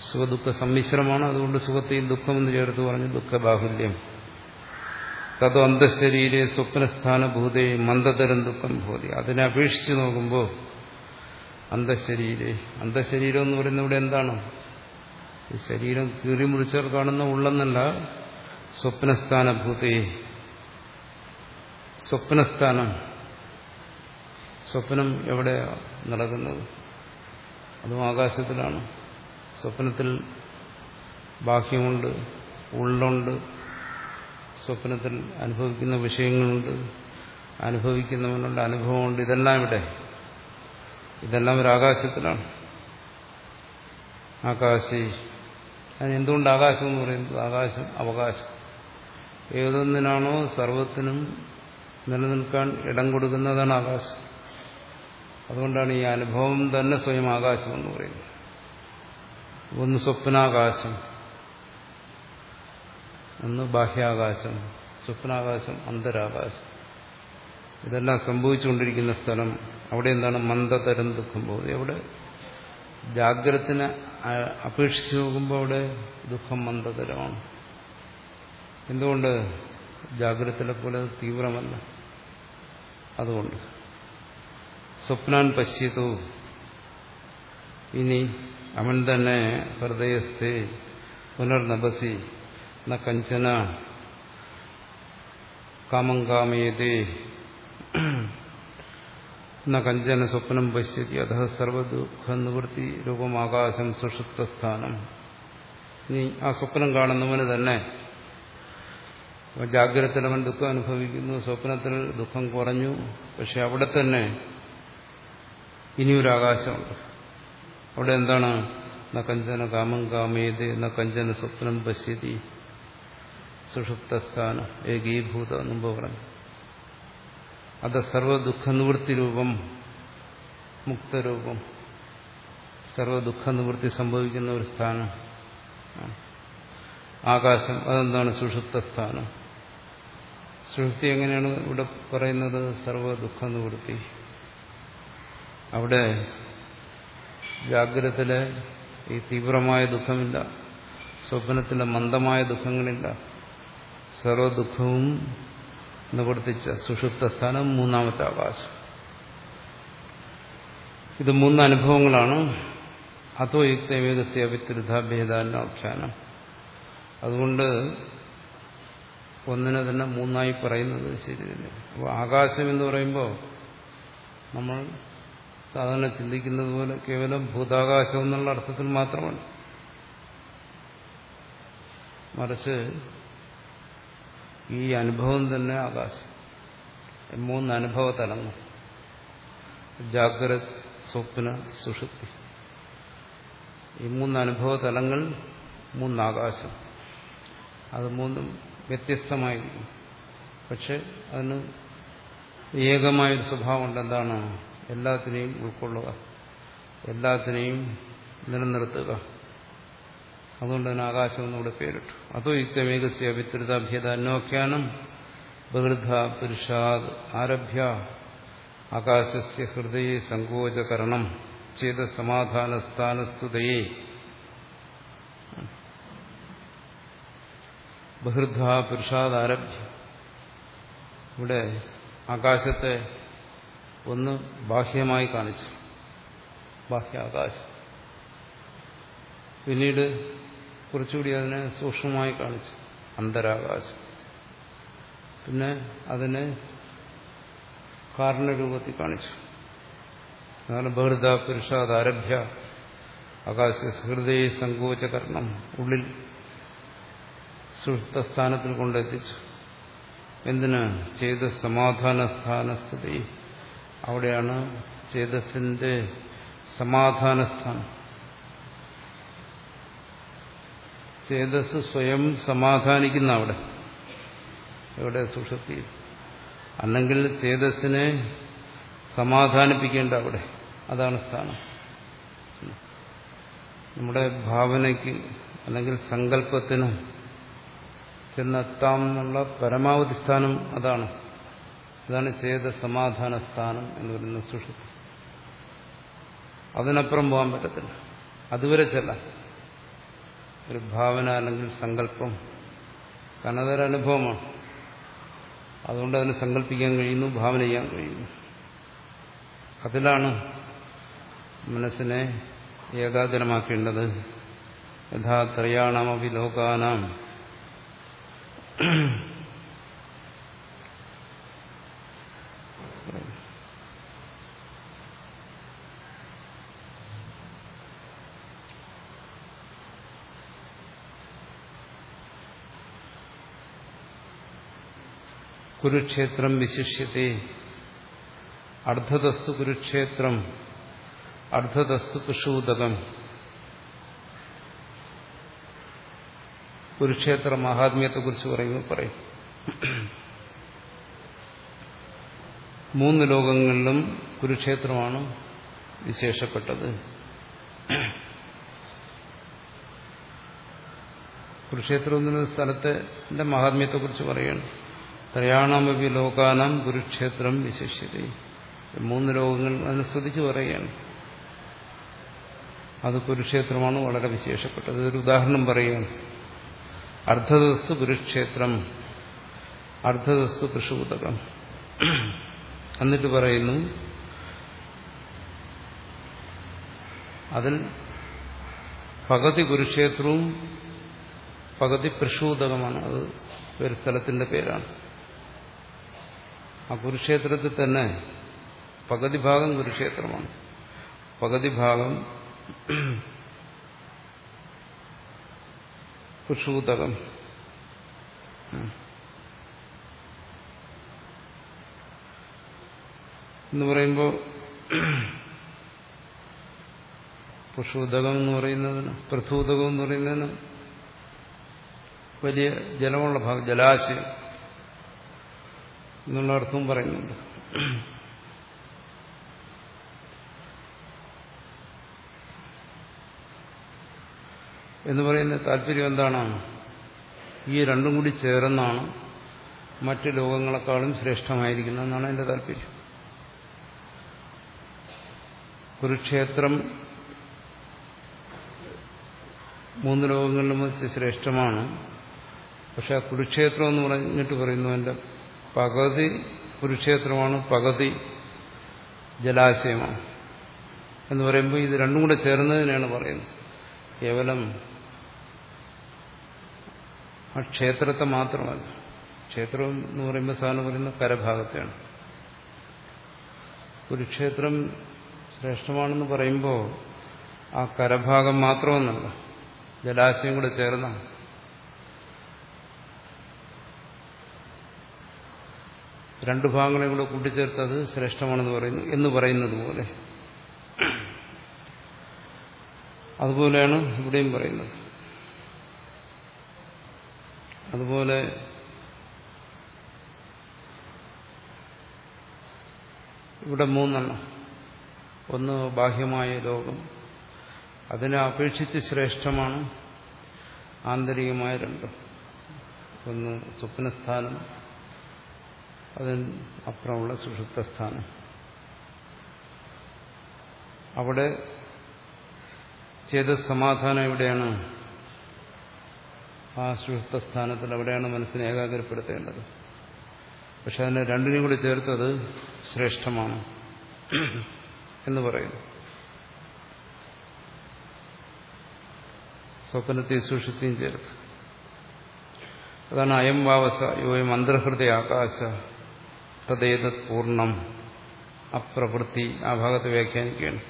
സുഖദുഃഖ സമ്മിശ്രമാണ്. അതുകൊണ്ട് സുഖത്തെയും ദുഃഖം എന്ന് ചേർത്ത് പറഞ്ഞു ദുഃഖബാഹുല്യം. തത് അന്തശരീരെ സ്വപ്നസ്ഥാനഭൂതേ മന്ദതരം ദുഃഖം ഭൂതി അതിനെ അപേക്ഷിച്ച് നോക്കുമ്പോൾ അന്തശരീരെ. അന്തശരീരം എന്ന് പറയുന്നത് ഇവിടെ എന്താണ്? ശരീരം കീറി മുറിച്ചവർ കാണുന്ന ഉള്ളെന്നല്ല സ്വപ്നസ്ഥാനഭൂതേ. സ്വപ്നസ്ഥാനം. സ്വപ്നം എവിടെയാ നടക്കുന്നത്? അതും ആകാശത്തിലാണ്. സ്വപ്നത്തിൽ ബാഹ്യമുണ്ട് ഉള്ളുണ്ട്. സ്വപ്നത്തിൽ അനുഭവിക്കുന്ന വിഷയങ്ങളുണ്ട് അനുഭവിക്കുന്നവനുണ്ട് അനുഭവമുണ്ട്. ഇതെല്ലാം ഇവിടെ. ഇതെല്ലാം ഒരു ആകാശത്തിലാണ്. ആകാശി. അതിനെന്തുകൊണ്ട് ആകാശം എന്ന് പറയുന്നത്? ആകാശം അവകാശം. ഏതൊന്നിനാണോ സർവത്തിനും നിലനിൽക്കാൻ ഇടം കൊടുക്കുന്നതാണ് ആകാശം. അതുകൊണ്ടാണ് ഈ അനുഭവം തന്നെ സ്വയം ആകാശം എന്ന് പറയുന്നത്. ഒന്ന് സ്വപ്നാകാശം ഒന്ന് ബാഹ്യാകാശം സ്വപ്നാകാശം അന്തരാകാശം. ഇതെല്ലാം സംഭവിച്ചുകൊണ്ടിരിക്കുന്ന സ്ഥലം. അവിടെ എന്താണ് മന്ദതരം ദുഃഖം പോകുന്നത്? എവിടെ? ജാഗ്രതത്തിനെ അപേക്ഷിച്ച് നോക്കുമ്പോൾ അവിടെ ദുഃഖം മന്ദതരമാണ്. എന്തുകൊണ്ട് ജാഗ്രതത്തിലെ പോലെ തീവ്രമല്ല? അതുകൊണ്ട്. സ്വപ്നാൻ പശ്യത്തു ഇനി അവൻ തന്നെ ഹൃദയസ്ഥെ പുനർനപസി ന കഞ്ചന കാമം കാമയതേ ന കഞ്ചന സ്വപ്നം പശ്യത്തി അധ സർവദുഃഖ നിവൃത്തി രൂപമാകാശം സുഷുപ്തസ്ഥാനം. ഇനി ആ സ്വപ്നം കാണുന്നവന് തന്നെ ജാഗ്രതത്തിൽ അവൻ ദുഃഖം അനുഭവിക്കുന്നു സ്വപ്നത്തിൽ ദുഃഖം കുറഞ്ഞു. പക്ഷെ അവിടെ തന്നെ ഇനിയൊരു ആകാശമുണ്ട്. അവിടെ എന്താണ്? ന കഞ്ചന കാമം കാമേത് ന കഞ്ചന സ്വപ്നം പശ്യതി. സുഷുപ്തസ്ഥാനം ഏകീഭൂത എന്നുമ്പ് പറഞ്ഞു. അത് നിവൃത്തി രൂപം മുക്തരൂപം. സർവദുഃഖ നിവൃത്തി സംഭവിക്കുന്ന ഒരു സ്ഥാനം. ആകാശം അതെന്താണ്? സുഷുപ്തസ്ഥാനം. സുഷുപ്തി എങ്ങനെയാണ് ഇവിടെ പറയുന്നത്? സർവ സർവദുഃഖ നിവൃത്തി. അവിടെ ജാഗ്രതത്തിലെ ഈ തീവ്രമായ ദുഃഖമില്ല സ്വപ്നത്തിലെ മന്ദമായ ദുഃഖങ്ങളില്ല. സർവ സർവദുഃഖവും നിവർത്തിച്ച സുഷുപ്ത സ്ഥാനം മൂന്നാമത്തെ ആകാശം ഇത് മൂന്ന് അനുഭവങ്ങളാണ്. അതോ യുക്തവേഗസ്യ ആഖ്യാനം അതുകൊണ്ട് ഒന്നിനെ തന്നെ മൂന്നായി പറയുന്നത് ശരി തന്നെ. അപ്പോൾ ആകാശം എന്ന് പറയുമ്പോൾ നമ്മൾ സാധാരണ ചിന്തിക്കുന്നത് പോലെ കേവലം ഭൂതാകാശം എന്നുള്ള അർത്ഥത്തിൽ മാത്രമാണ്. മറിച്ച് ഈ അനുഭവം തന്നെ ആകാശം. മൂന്ന് അനുഭവ തലങ്ങൾ ജാഗ്രത് സ്വപ്ന സുഷുപ്തി. ഈ മൂന്ന് അനുഭവ തലങ്ങൾ മൂന്നാകാശം. അത് മൂന്നും വ്യത്യസ്തമായിരിക്കും പക്ഷെ അതിന് ഏകമായൊരു സ്വഭാവമുണ്ട് എന്താണ് എല്ലാത്തിനെയും ഉൾക്കൊള്ളുക. എല്ലാത്തിനെയും നിലനിർത്തുക. അതുകൊണ്ട് തന്നെ ആകാശം എന്നിവിടെ പേരിട്ടു. അതോ യുക്തമേകസ്യ വിത്തൃതാഭ്യത അന്വഖ്യാനം ബഹൃദ്ധ പുരുഷാദ് ആരഭ്യ ആകാശസ്യ ഹൃദയ സങ്കോചകരണം ചെയ്ത സമാധാന സ്ഥാനസ്തുതയെ ബഹൃദ്ധ പുരുഷാദ് ആരഭ്യ ഇവിടെ ആകാശത്തെ ഒന്ന് ബാഹ്യമായി കാണിച്ചു. ബാഹ്യാകാശം. പിന്നീട് കുറച്ചുകൂടി അതിനെ സൂക്ഷ്മമായി കാണിച്ചു. അന്തരാകാശം. പിന്നെ അതിനെ കാരണരൂപത്തിൽ കാണിച്ചു. അതാണ് ബഹൃദ പുരുഷാദ് ആരഭ്യ ആകാശ ഹൃദയ സങ്കോചകരണം ഉള്ളിൽ സുഷ്ഠസ്ഥാനത്തിൽ കൊണ്ടെത്തിച്ചു. എന്തിന്? ചെയ്ത സമാധാന സ്ഥാനസ്ഥിതി അവിടെയാണ് ചേതസിന്റെ സമാധാന സ്ഥാനം ചേതസ് സ്വയം സമാധാനിക്കുന്ന അവിടെ. എവിടെ? സുഷുപ്തി അല്ലെങ്കിൽ ചേതസ്സിനെ സമാധാനിപ്പിക്കേണ്ട അവിടെ. അതാണ് സ്ഥാനം. നമ്മുടെ ഭാവനയ്ക്ക് അല്ലെങ്കിൽ സങ്കല്പത്തിന് ചെന്നെത്താം എന്നുള്ള പരമാവധി സ്ഥാനം അതാണ്. അതാണ് ചേത സമാധാന സ്ഥാനം എന്ന് പറയുന്ന സുഷുപ്തി അതിനപ്പുറം പോകാൻ പറ്റത്തില്ല. അതുവരെ ചെല്ലാം. ഒരു ഭാവന അല്ലെങ്കിൽ സങ്കല്പം. അതൊരു അനുഭവമാണ്. അതുകൊണ്ട് അതിനെ സങ്കല്പിക്കാൻ കഴിയുന്നു ഭാവന ചെയ്യാൻ കഴിയുന്നു. അതിലാണ് മനസ്സിനെ ഏകാഗ്രമാക്കേണ്ടത്. യഥാ ത്രയാണമപി ലോകാനാം. കുരുക്ഷേത്രം വിശിഷ്യത്തെ. അർദ്ധതസ്തു കുരുക്ഷേത്രം. അർദ്ധതസ്തു പുഷൂതകം കുരുക്ഷേത്ര മഹാത്മ്യത്തെക്കുറിച്ച് പറയുമ്പോൾ പറയും. മൂന്ന് ലോകങ്ങളിലും കുരുക്ഷേത്രമാണ് വിശേഷപ്പെട്ടത്. കുരുക്ഷേത്രം എന്ന സ്ഥലത്തെ മഹാത്മ്യത്തെക്കുറിച്ച് പറയുകയാണ് ത്രയാണമപി ലോകാനാം കുരുക്ഷേത്രം വിശേഷ്യത. മൂന്ന് ലോകങ്ങൾ അനുസ്തുതിച്ച് പറയുകയാണ്. അത് കുരുക്ഷേത്രമാണ് വളരെ വിശേഷപ്പെട്ടത്. ഒരു ഉദാഹരണം പറയുകയാണ്. അർദ്ധദസ്തു കുരുക്ഷേത്രം അർദ്ധതസ്തു കൃഷിപുതകം എന്നിട്ട് പറയുന്നു അതിൽ പകുതി കുരുക്ഷേത്രവും പകുതി പ്രക്ഷൂതകമാണ് അത് ഒരു സ്ഥലത്തിന്റെ പേരാണ്. ആ കുരുക്ഷേത്രത്തിൽ തന്നെ പകുതി ഭാഗം കുരുക്ഷേത്രമാണ്. പകുതി ഭാഗം കുഷൂതകം എന്ന് പറയുമ്പോൾ പുഷൂതകം എന്ന് പറയുന്നതിന് പ്രഥൂതകം എന്ന് പറയുന്നതിന് വലിയ ജലമുള്ള ഭാഗം ജലാശയം എന്നുള്ള അർത്ഥവും പറയുന്നുണ്ട്. എന്ന് പറയുന്ന താല്പര്യം എന്താണ്? ഈ രണ്ടും കൂടി ചേർന്നാണ് മറ്റ് ലോകങ്ങളെക്കാളും ശ്രേഷ്ഠമായിരിക്കുന്നതെന്നാണ് എന്റെ താല്പര്യം. കുരുക്ഷേത്രം മൂന്ന് ലോകങ്ങളിലും വെച്ച് ശ്രേഷ്ഠമാണ്. പക്ഷെ ആ കുരുക്ഷേത്രം എന്ന് പറഞ്ഞിട്ട് പറയുന്നു എന്റെ പകുതി കുരുക്ഷേത്രമാണ് പകുതി ജലാശയമാണ്. എന്ന് പറയുമ്പോൾ ഇത് രണ്ടും കൂടെ ചേർന്നതിനാണ് പറയുന്നത്. കേവലം ആ ക്ഷേത്രത്തെ മാത്രമല്ല. ക്ഷേത്രം എന്ന് പറയുമ്പോൾ സാധനം പറയുന്ന കരഭാഗത്തെയാണ്. കുരുക്ഷേത്രം ശ്രേഷ്ഠമാണെന്ന് പറയുമ്പോൾ ആ കരഭാഗം മാത്രമെന്നല്ല ജലാശയം കൂടെ ചേർന്ന രണ്ടു ഭാഗങ്ങളെയും കൂടെ കൂട്ടിച്ചേർത്തത് ശ്രേഷ്ഠമാണെന്ന് പറയുന്നു എന്ന് പറയുന്നത് പോലെ. അതുപോലെയാണ് ഇവിടെയും പറയുന്നത്. അതുപോലെ ഇവിടെ മൂന്നെണ്ണം. ഒന്ന് ബാഹ്യമായ ലോകം അതിനെ അപേക്ഷിച്ച് ശ്രേഷ്ഠമാണ് ആന്തരികമായ രണ്ടും ഒന്ന് സ്വപ്നസ്ഥാനം. അതിന് അപ്പുറമുള്ള സുഷുപ്തസ്ഥാനം. അവിടെ ചെയ്ത സമാധാനം എവിടെയാണ്? ആ സുഷുപ്തസ്ഥാനത്തിൽ അവിടെയാണ് മനസ്സിനെ ഏകാഗ്രപ്പെടുത്തേണ്ടത്. പക്ഷെ അതിനെ രണ്ടിനും കൂടി ചേർത്തത് ശ്രേഷ്ഠമാണ് എന്ന് പറയുന്നു. സ്വപ്നത്തെയും സുഷുപ്തിയും ചേർത്ത്. അതാണ് അയം വാവസ യോയം അന്തർഹൃദയ ആകാശ തദ്ദേതത് പൂർണം അപ്രവൃത്തി ആ ഭാഗത്ത് വ്യാഖ്യാനിക്കുകയാണ്.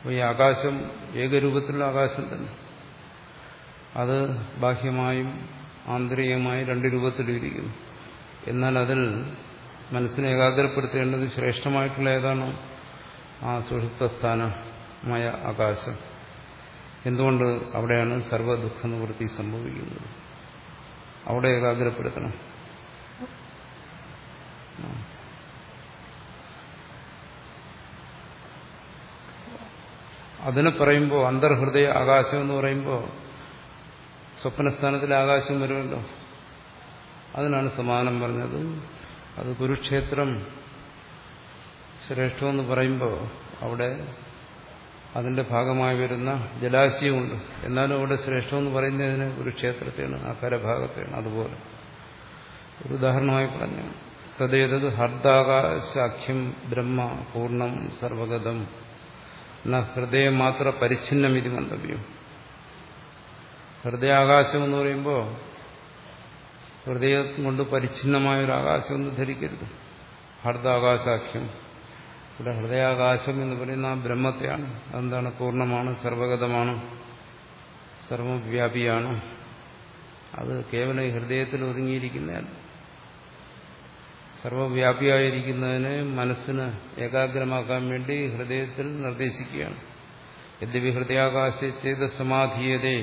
അപ്പോൾ ഈ ആകാശം ഏകരൂപത്തിലുള്ള ആകാശം തന്നെ. അത് ബാഹ്യമായും ആന്തരികമായും രണ്ട് രൂപത്തിലിരിക്കുന്നു. എന്നാൽ അതിൽ മനസ്സിനെ ഏകാഗ്രപ്പെടുത്തേണ്ടത് ശ്രേഷ്ഠമായിട്ടുള്ള ഏതാണ്? ആ സുഷുപ്തസ്ഥാനമായ ആകാശം. എന്തുകൊണ്ട് അവിടെയാണ് സർവദുഃഖ നിവൃത്തി സംഭവിക്കുന്നത്? അവിടെ ഏകാഗ്രപ്പെടുത്തണം. അതിനെ പറയുമ്പോൾ അന്തർഹൃദയ ആകാശം എന്ന് പറയുമ്പോൾ സ്വപ്നസ്ഥാനത്തിലെ ആകാശം വരുമല്ലോ. അതിനാണ് സമാനം പറഞ്ഞത്. അത് കുരുക്ഷേത്രം ശ്രേഷ്ഠമെന്ന് പറയുമ്പോൾ അവിടെ അതിന്റെ ഭാഗമായി വരുന്ന ജലാശയമുണ്ട്. എന്നാലും അവിടെ ശ്രേഷ്ഠമെന്ന് പറയുന്നതിന് കുരുക്ഷേത്രത്തെയാണ് ആ കരഭാഗത്തെയാണ്. അതുപോലെ ഒരു ഉദാഹരണമായി പറഞ്ഞു തദ്ദേതത് ഹർദാകാശാഖ്യം ബ്രഹ്മ പൂർണം സർവഗതം ഹൃദയം മാത്ര പരിച്ഛിന്നം ഇത് മന്തവ്യം ഹൃദയാകാശം എന്ന് പറയുമ്പോൾ ഹൃദയം കൊണ്ട് പരിച്ഛിന്നമായ ഒരു ആകാശം ഒന്നും ധരിക്കരുത്. ഹർദാകാശാഖ്യം ഇവിടെ ഹൃദയാകാശം എന്ന് പറയുന്ന ആ ബ്രഹ്മത്തെയാണ്. അതെന്താണ്? പൂർണമാണ് സർവഗതമാണ് സർവവ്യാപിയാണ്. അത് കേവലം ഹൃദയത്തിൽ ഒതുങ്ങിയിരിക്കുന്നതല്ല. സർവവ്യാപിയായിരിക്കുന്നതിനെ മനസ്സിന് ഏകാഗ്രമാക്കാൻ വേണ്ടി ഹൃദയത്തിൽ നിർദ്ദേശിക്കുകയാണ്. യദ്യപി ഹൃദയാകാശ ചെയ്ത സമാധീയതേ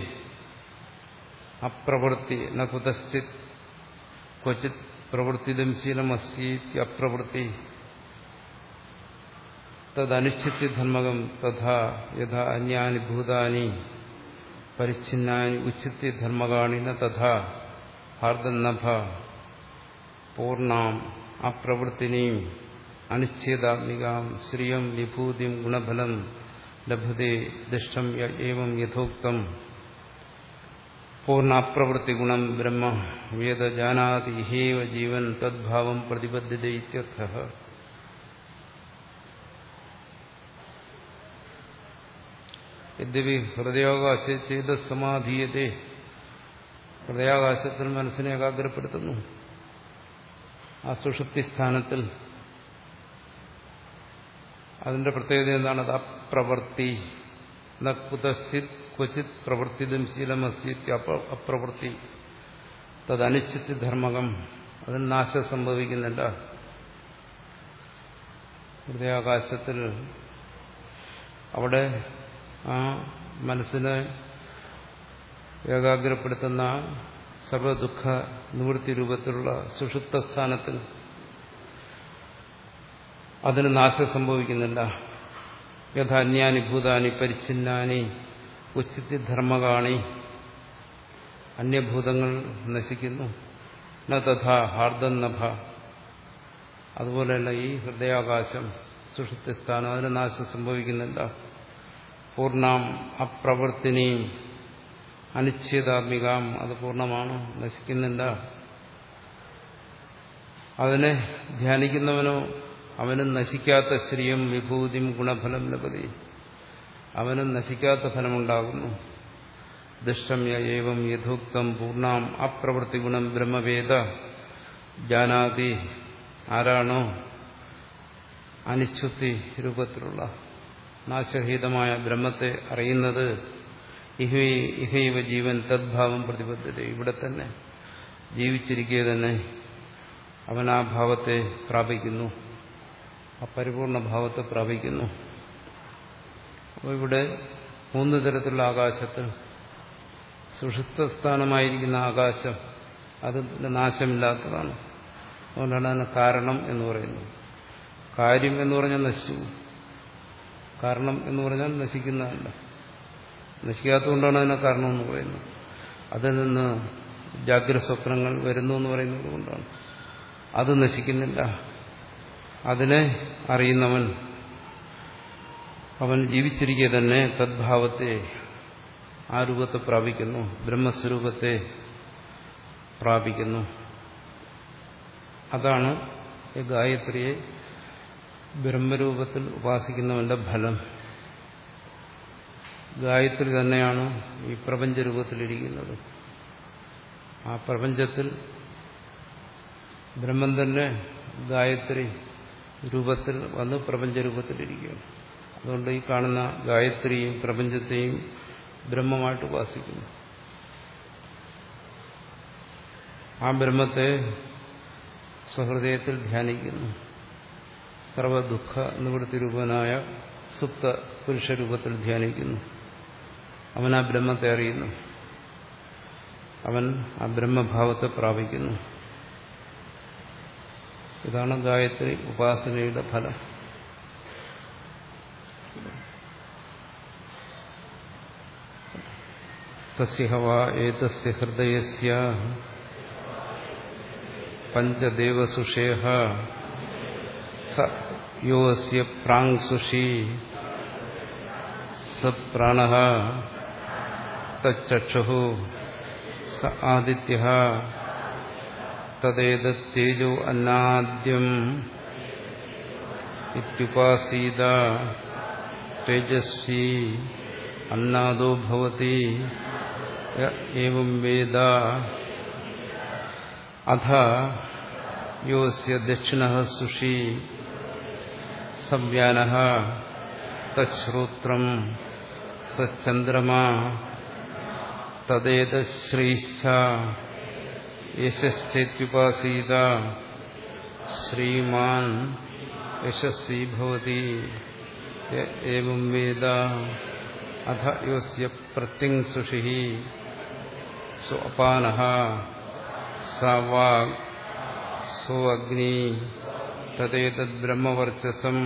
അപ്രവൃത്തി ന കുതശ്ചിത് ക്വചിത് പ്രവൃത്തിദം ശീലമസ്യീത്യ അപ്രവൃത്തി തദനുച്ഛിത്യധർമ്മകം തഥാ യഥാ അന്യാനി ഭൂതാനി പരിച്ഛിന്നാനി ഉച്ഛിത്യധർമ്മകാണി ന തഥാ ഹാർദന്നഭ പൂർണാം അപ്രവൃത്തിനീം അനുച്ഛേദാത്മികാം ശ്രിയം വിഭൂതിയും ഗുണഫലം ലഭതേ ദുഷ്ടം ഏവം യഥോക്തം. പൂർണാപ്രവൃത്തി ഗുണം ബ്രഹ്മ വേദ ജാനാതി ഹേവ ജീവൻ തദ്ഭാവം പ്രതിബദ്ധത ഇത്യർത്ഥ. യദ്യപി ഹൃദയാകാശ ചെയ്ത സമാധീയത്തെ ഹൃദയാകാശത്തിൽ മനസ്സിനെ ഏകാഗ്രപ്പെടുത്തുന്നു. ആ സുഷുപ്തി സ്ഥാനത്തിൽ. അതിന്റെ പ്രത്യേകത എന്താണ്? അത് അപ്രവൃത്തി കുതസ്ഥിത് ക്വചിത് പ്രവൃത്തിതും ശീലമസ്യത്യ അപ്രവൃത്തി. തദനുച്ഛിത്തി ധർമ്മകം. അതിന് നാശം സംഭവിക്കുന്നില്ല. ഹൃദയാകാശത്തിൽ അവിടെ ആ മനസ്സിനെ ഏകാഗ്രപ്പെടുത്തുന്ന സർവദുഃഖ നിവൃത്തി രൂപത്തിലുള്ള സുഷുപ്ത സ്ഥാനത്തിൽ അതിന് നാശം സംഭവിക്കുന്നില്ല. യഥാന്യാനി ഭൂതാനി പരിച്ഛിന്നാനി ഉച്ചിത്തി ധർമ്മകാണി അന്യഭൂതങ്ങൾ നശിക്കുന്നു. ന തഥാ ഹാർദന്നഭ. നഭ അതുപോലെയല്ല ഈ ഹൃദയാകാശം സുഷുപ്തി സ്ഥാനം അതിന് നാശം സംഭവിക്കുന്നില്ല. പൂർണം അപ്രവൃത്തിനെയും അനിശ്ചിതാത്മികാം അത് പൂർണമാണ്. നശിക്കുന്നില്ല. അതിനെ ധ്യാനിക്കുന്നവനോ അവനും നശിക്കാത്ത ശ്രീയും വിഭൂതിയും ഗുണഫലം ലഭതി. അവനും നശിക്കാത്ത ഫലമുണ്ടാകുന്നു. ദുഷ്ടമ്യവം യഥോക്തം പൂർണം. അപ്രവൃത്തി ഗുണം ബ്രഹ്മവേദ. ജാനാതി ആരാണോ? അനിശ്ചുത്തി രൂപത്തിലുള്ള നാശരഹിതമായ ബ്രഹ്മത്തെ അറിയുന്നത് ഇഹൈവ ജീവൻ തദ്ഭാവം പ്രതിബദ്ധത. ഇവിടെ തന്നെ ജീവിച്ചിരിക്കുക തന്നെ അവൻ ആ ഭാവത്തെ പ്രാപിക്കുന്നു. ആ പരിപൂർണ ഭാവത്തെ പ്രാപിക്കുന്നു. അപ്പോൾ ഇവിടെ മൂന്ന് തരത്തിലുള്ള ആകാശത്തിൽ സുഷുപ്തസ്ഥാനമായിരിക്കുന്ന ആകാശം അത് നാശമില്ലാത്തതാണ്. അതുകൊണ്ടാണ് അതിന് കാരണം എന്ന് പറയുന്നത്. കാര്യം എന്ന് പറഞ്ഞാൽ നശിച്ചു. കാരണം എന്ന് പറഞ്ഞാൽ നശിക്കുന്നതല്ല. നശിക്കാത്തതുകൊണ്ടാണ് അതിനെ കാരണമെന്ന് പറയുന്നത്. അതിൽ നിന്ന് ജാഗ്രത സ്വപ്നങ്ങൾ വരുന്നു എന്ന് പറയുന്നത് കൊണ്ടാണ്. അത് നശിക്കുന്നില്ല. അതിനെ അറിയുന്നവൻ അവൻ ജീവിച്ചിരിക്കെ തന്നെ തദ്ഭാവത്തെ ആ രൂപത്തെ പ്രാപിക്കുന്നു. ബ്രഹ്മസ്വരൂപത്തെ പ്രാപിക്കുന്നു. അതാണ് ഗായത്രിയെ ബ്രഹ്മരൂപത്തിൽ ഉപാസിക്കുന്നവന്റെ ഫലം. ഗായത്രി തന്നെയാണ് ഈ പ്രപഞ്ച പ്രപഞ്ചരൂപത്തിലിരിക്കുന്നത് ആ പ്രപഞ്ചത്തിൽ ബ്രഹ്മം തന്നെ ഗായത്രി രൂപത്തിൽ വന്ന് പ്രപഞ്ചരൂപത്തിലിരിക്കുകയാണ് അതുകൊണ്ട് ഈ കാണുന്ന ഗായത്രിയും പ്രപഞ്ചത്തെയും ബ്രഹ്മമായിട്ട് ഉപാസിക്കുന്നു. ആ ബ്രഹ്മത്തെ സഹൃദയത്തിൽ ധ്യാനിക്കുന്നു. സർവദുഃഖ നിവൃത്തി രൂപനായ സുപ്ത പുരുഷരൂപത്തിൽ ധ്യാനിക്കുന്നു. അവൻ ആ ബ്രഹ്മത്തെ അറിയുന്നു. അവൻ ആ ബ്രഹ്മഭാവത്തെ പ്രാപിക്കുന്നു. ഇതാണ് ഗായത്രി ഉപാസനയുടെ ഫലം. തസ്യ വാ ഏതസ്യ ഹൃദയസ്യ പഞ്ചദേവസുഷേഹ സ യോസ്യ പ്രാങ് സുഷി സ പ്രാണ തച്ചക്ഷു സ ആദിത്യ തദ്ദേതേജോ അന്നാദ്യം ഇത്യുപാസീത തേജസ്വി അന്നാദോ ഭവതി ഏവം വേദ അഥ യോസ്യ ദക്ഷിണ സുഷി സവ്യാന തശ്രോത്രം സചന്ദ്രമാ തദ്ദേതശ്രീശ്ച യശശ്ചേത്യുപാസീത ശ്രീമാൻ യശസ്വി ഭവതി ഏവം വേദ അധ യോസ്യ പ്രത്യങ് സുഷി സ്വപാന സ വാഗ് സോ അഗ്നി തദ്ദേതദ്ബ്രഹ്മവർച്ചസം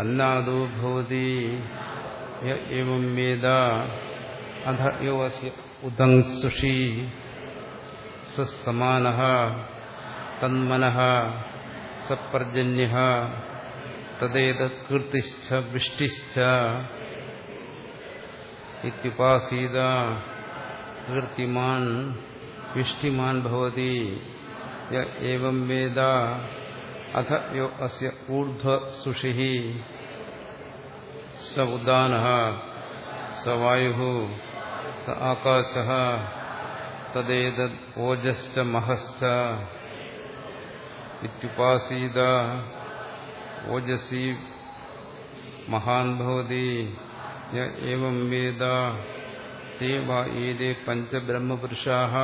അന്നാദ്യമിത്യുപാസീത ബ്രഹ്മവർച്ചസി അന്നാദോ ഭവതി എവം വേദ അധ യോ അസ്യ ഉദങ് സുഷി സമാന തന്മന സപർജന്യ തദ്ദേതകീർത്തിശ്ച വൃഷ്ടിശ്ച ഇത്യുപാസീത കീർത്തിമാൻ വിഷ്ടിമാൻ ഭവതി ഏവം വേദ അഥ യോ അസ്യ ഊർധ്വസുഷി സ ഉദാന സ വായു സ ആകാശ തദ്ദേതദ് ഓജശ്ച മഹശ്ച ഇത്യുപാസീത ഓജസി മഹാൻ ഭവതി ഏവം വേദ തേ വാ ഏതേ പഞ്ചബ്രഹ്മപുരുഷാः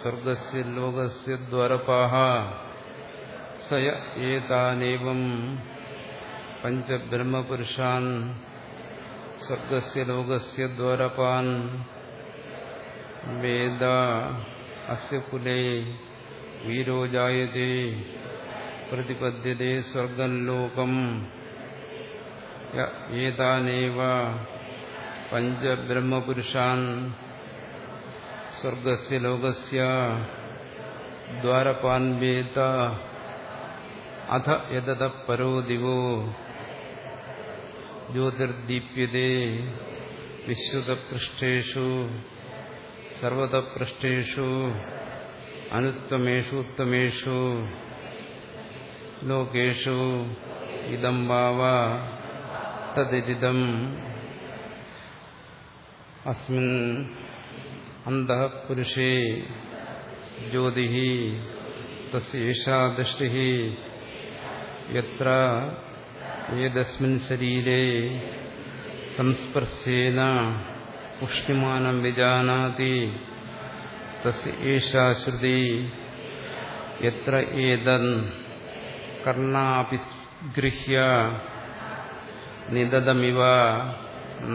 സ്വർഗസ്യ ലോകസ്യ ദ്വാരപാः സയ ഏതാനേവം പഞ്ചബ്രഹ്മപുരുഷാൻ സ്വർഗസ്യ ലോകസ്യ ദ്വാരപാൻ വേദ അസ്യ കുലേ വീരോ ജായത്തെ പ്രതിപദ്യത്തെ സ്വർഗം ലോകം. ഏതാനേവ പഞ്ചബ്രഹ്മപുരുഷാൻ സ്വർഗസ്യ ലോകസ്യ ദ്വാരപാൻ വേദ അധ യതത പരോ ദിവോ ജ്യോതിർദീപ്യതേ വിശ്രുതപൃഷ്ഠേഷു സർവതപൃഷ്ഠേഷു അനുത്തമേഷു ഉത്തമേഷു ലോകേഷു ഇതം വാവ തദിതം അസ്മിൻ അന്തഃപുരുഷേ ജ്യോതി തസ്യേഷാ ദൃഷ്ടി യത്ര ഏതസ്മിൻ ശരീരേ സംസ്പർശേന ഉഷ്ണിമാനം വിജാനാതി തസ്യ ഏഷാ ശ്രുതി യത്ര ഏതൻ കർണാപി ഗൃഹ്യ നിദതമിവ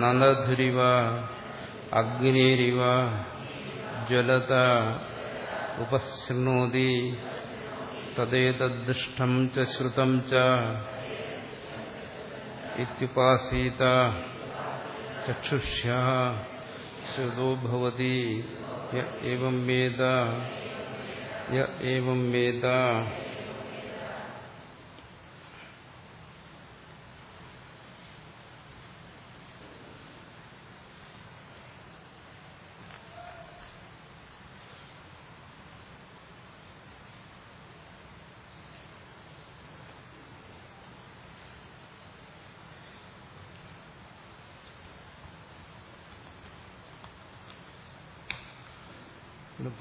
നനധുരിവ അഗ്നിരിവ ജ്വലത ഉപശൃണോതി തദ്ദേതദൃഷ്ടം ച ശ്രുതം ച ഇത്യുപാസീത ചക്ഷുഷ്യ ശ്രുതോ ഭവതി യ ഏവം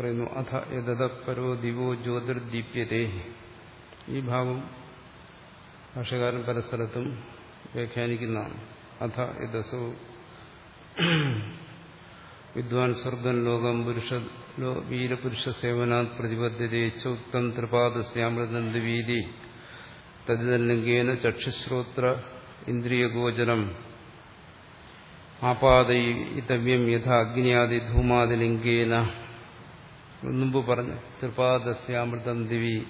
പറയുന്നു അഥ യഥ പരോ ദിവോ ജ്യോതിർദീപ്യതേ. ഈ ഭാവം ഭാഷകാരൻ പല സ്ഥലത്തും വ്യാഖ്യാനിക്കുന്നതാണ്. അഥ യഥസോ വിദ്വാൻ സ്വർഗം ലോകം പുരുഷ വീരപുരുഷ സേവനാത് പ്രതിബദ്ധതേ ചോക്തം ത്രിപാദസ്യാമൃതന്തി തദ്ലിംഗേന ചക്ഷുശ്രോത്ര ഇന്ദ്രിയഗോചരം ആപാദയിതവ്യം യഥാ അഗ്നിയാദി ധൂമാദിലിംഗേന മുമ്പ് പറഞ്ഞു ത്രിപാദസ്യാമൃതം ദിവി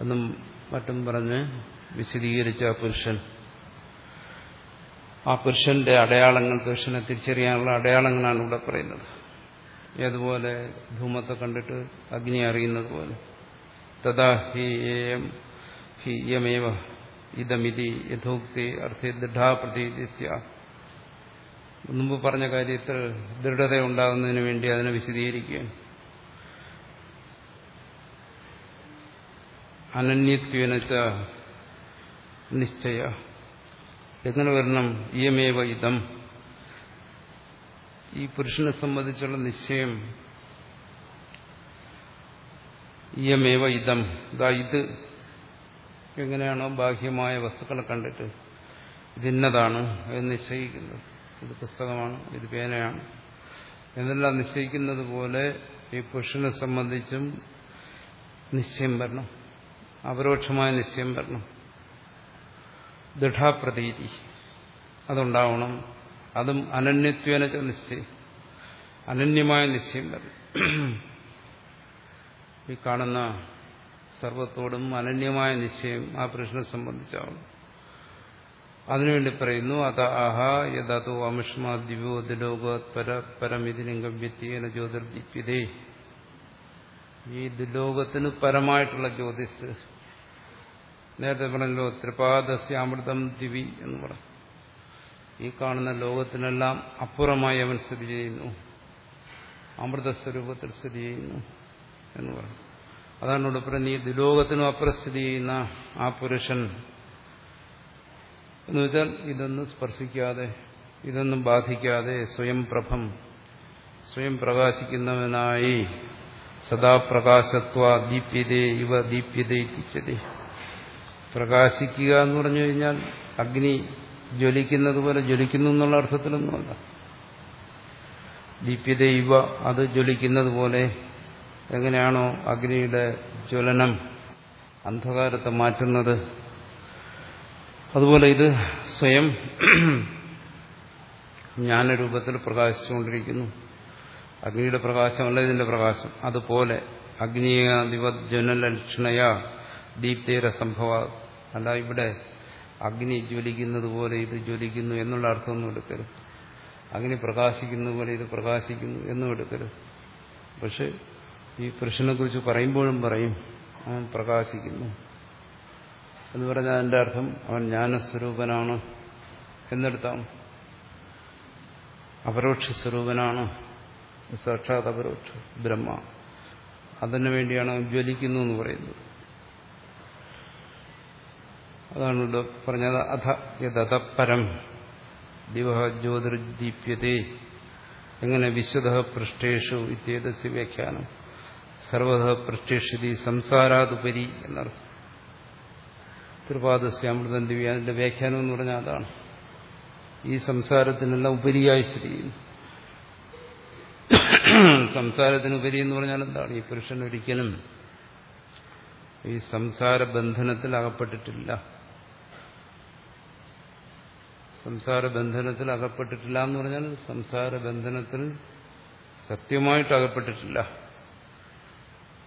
എന്നും മറ്റും പറഞ്ഞ് വിശദീകരിച്ച ആ പുരുഷൻ. ആ പുരുഷന്റെ അടയാളങ്ങൾ പുരുഷനെ തിരിച്ചറിയാനുള്ള അടയാളങ്ങളാണ് ഇവിടെ പറയുന്നത്. ഏതുപോലെ ധൂമത്തെ കണ്ടിട്ട് അഗ്നി അറിയുന്നത് പോലെ. തഥാ ഹി ഏയം ഹി യമേവ ഇതമിതി യഥോക്തി അർത്ഥ ദൃഢാപ്രതീതി മുമ്പ് പറഞ്ഞ കാര്യത്തിൽ ദൃഢത ഉണ്ടാകുന്നതിന് വേണ്ടി അതിനെ വിശദീകരിക്കുകയാണ്. അനന്യത്വനച്ച നിശ്ചയ. എങ്ങനെ വരണം? ഇയമേവ ഇതം. ഈ പുരുഷനെ സംബന്ധിച്ചുള്ള നിശ്ചയം. ഇയമേവ ഇതം. ഇതാ ഇത് എങ്ങനെയാണോ ബാഹ്യമായ വസ്തുക്കളെ കണ്ടിട്ട് ഇതിന്നതാണ് എന്ന് നിശ്ചയിക്കുന്നത്. ഇത് പുസ്തകമാണ് ഇത് പേനയാണ്. എന്നെല്ലാം നിശ്ചയിക്കുന്നത് പോലെ ഈ പുരുഷനെ സംബന്ധിച്ചും നിശ്ചയം വരണം. അപരോക്ഷമായ നിശ്ചയം വരണം. ദൃഢാപ്രതീതി. അതുണ്ടാവണം. അതും അനന്യത്വേന നിശ്ചയം അനന്യമായ നിശ്ചയം വരണം. ഈ കാണുന്ന സർവത്തോടും അനന്യമായ നിശ്ചയം ആ പുരുഷനെ സംബന്ധിച്ചാവണം. അതിനുവേണ്ടി പറയുന്നു അത ആഹ യഥാതോ അമുഷ്മാ ദിവ്യോ ദിലോക പര പരമിതിലിംഗം വ്യത്യേന ജ്യോതിർദീപ്യതേ. ഈ ദുലോകത്തിന് പരമായിട്ടുള്ള ജ്യോതിസ് നേരത്തെ പറഞ്ഞല്ലോ ത്രിപാദസ്യാമൃതം ദിവി എന്ന് പറഞ്ഞു. ഈ കാണുന്ന ലോകത്തിനെല്ലാം അപ്പുറമായി അവൻ സ്ഥിതി ചെയ്യുന്നു. അമൃതസ്വരൂപത്തിൽ സ്ഥിതി ചെയ്യുന്നു എന്ന് പറഞ്ഞു. അതാണ് ഇവിടെ പറയുന്നത് ഈ ദുലോകത്തിനും അപ്പുറം സ്ഥിതി ചെയ്യുന്ന ആ പുരുഷൻ. എന്ന് വെച്ചാൽ ഇതൊന്നും സ്പർശിക്കാതെ ഇതൊന്നും ബാധിക്കാതെ സ്വയം പ്രഭം സ്വയം പ്രകാശിക്കുന്നവനായി സദാപ്രകാശത്വ ദീപ്യതേ ഇവ ദീപ്യത ഇത്തിച്ചതേ പ്രകാശിക്കുക എന്ന് പറഞ്ഞു കഴിഞ്ഞാൽ അഗ്നി ജ്വലിക്കുന്നത് പോലെ ജ്വലിക്കുന്നു എന്നുള്ള അർത്ഥത്തിലൊന്നുമല്ല. ദീപ്യത ഇവ അത് ജ്വലിക്കുന്നത് പോലെ എങ്ങനെയാണോ അഗ്നിയുടെ ജ്വലനം അന്ധകാരത്തെ മാറ്റുന്നത്. അതുപോലെ ഇത് സ്വയം ജ്ഞാനരൂപത്തിൽ പ്രകാശിച്ചുകൊണ്ടിരിക്കുന്നു. അഗ്നിയുടെ പ്രകാശമല്ല ഇതിന്റെ പ്രകാശം. അതുപോലെ അഗ്നിയ ദിവജ്വനലക്ഷണയ ദീപ്തേര സംഭവ അല്ല ഇവിടെ അഗ്നി ജ്വലിക്കുന്നത് പോലെ ഇത് ജ്വലിക്കുന്നു എന്നുള്ള അർത്ഥമൊന്നും എടുക്കരുത്. അഗ്നി പ്രകാശിക്കുന്ന പോലെ ഇത് പ്രകാശിക്കുന്നു എന്നും എടുക്കരുത്. പക്ഷെ ഈ പുരുഷനെ കുറിച്ച് പറയുമ്പോഴും പറയും അവൻ പ്രകാശിക്കുന്നു. എന്ന് പറഞ്ഞാൽ എന്റെ അർത്ഥം അവൻ ജ്ഞാനസ്വരൂപനാണ് എന്നെടുത്താം അപരോക്ഷ സ്വരൂപനാണ് സാക്ഷാത് അപരോക്ഷ ബ്രഹ്മ. അതിനു വേണ്ടിയാണ് ജ്വലിക്കുന്നു എന്ന് പറയുന്നത്. അതാണ് ഇവിടെ പറഞ്ഞത് അധ യഥ പരം. ദിവ ജ്യോതിർദീപ്യതേ. എങ്ങനെ വിശ്വത പൃഷ്ഠേഷു ഇത്യേതസ്യ വ്യാഖ്യാനം. സർവത പൃഷ്ഠേഷി സംസാരാതുപരി എന്നർത്ഥം. ത്രിപാദസ്യാമൃതം ദിവ്യ അതിന്റെ വ്യാഖ്യാനം എന്ന് പറഞ്ഞാൽ അതാണ്. ഈ സംസാരത്തിനെല്ലാം ഉപരിയായി സ്ഥിതി ചെയ്യുന്നു. സംസാരത്തിനുപരി എന്ന് പറഞ്ഞാൽ എന്താണ്? ഈ പുരുഷൻ ഒരിക്കലും ഈ സംസാര ബന്ധനത്തിൽ അകപ്പെട്ടിട്ടില്ല. സംസാര ബന്ധനത്തിൽ അകപ്പെട്ടിട്ടില്ല എന്ന് പറഞ്ഞാൽ സംസാര ബന്ധനത്തിൽ സത്യമായിട്ട് അകപ്പെട്ടിട്ടില്ല.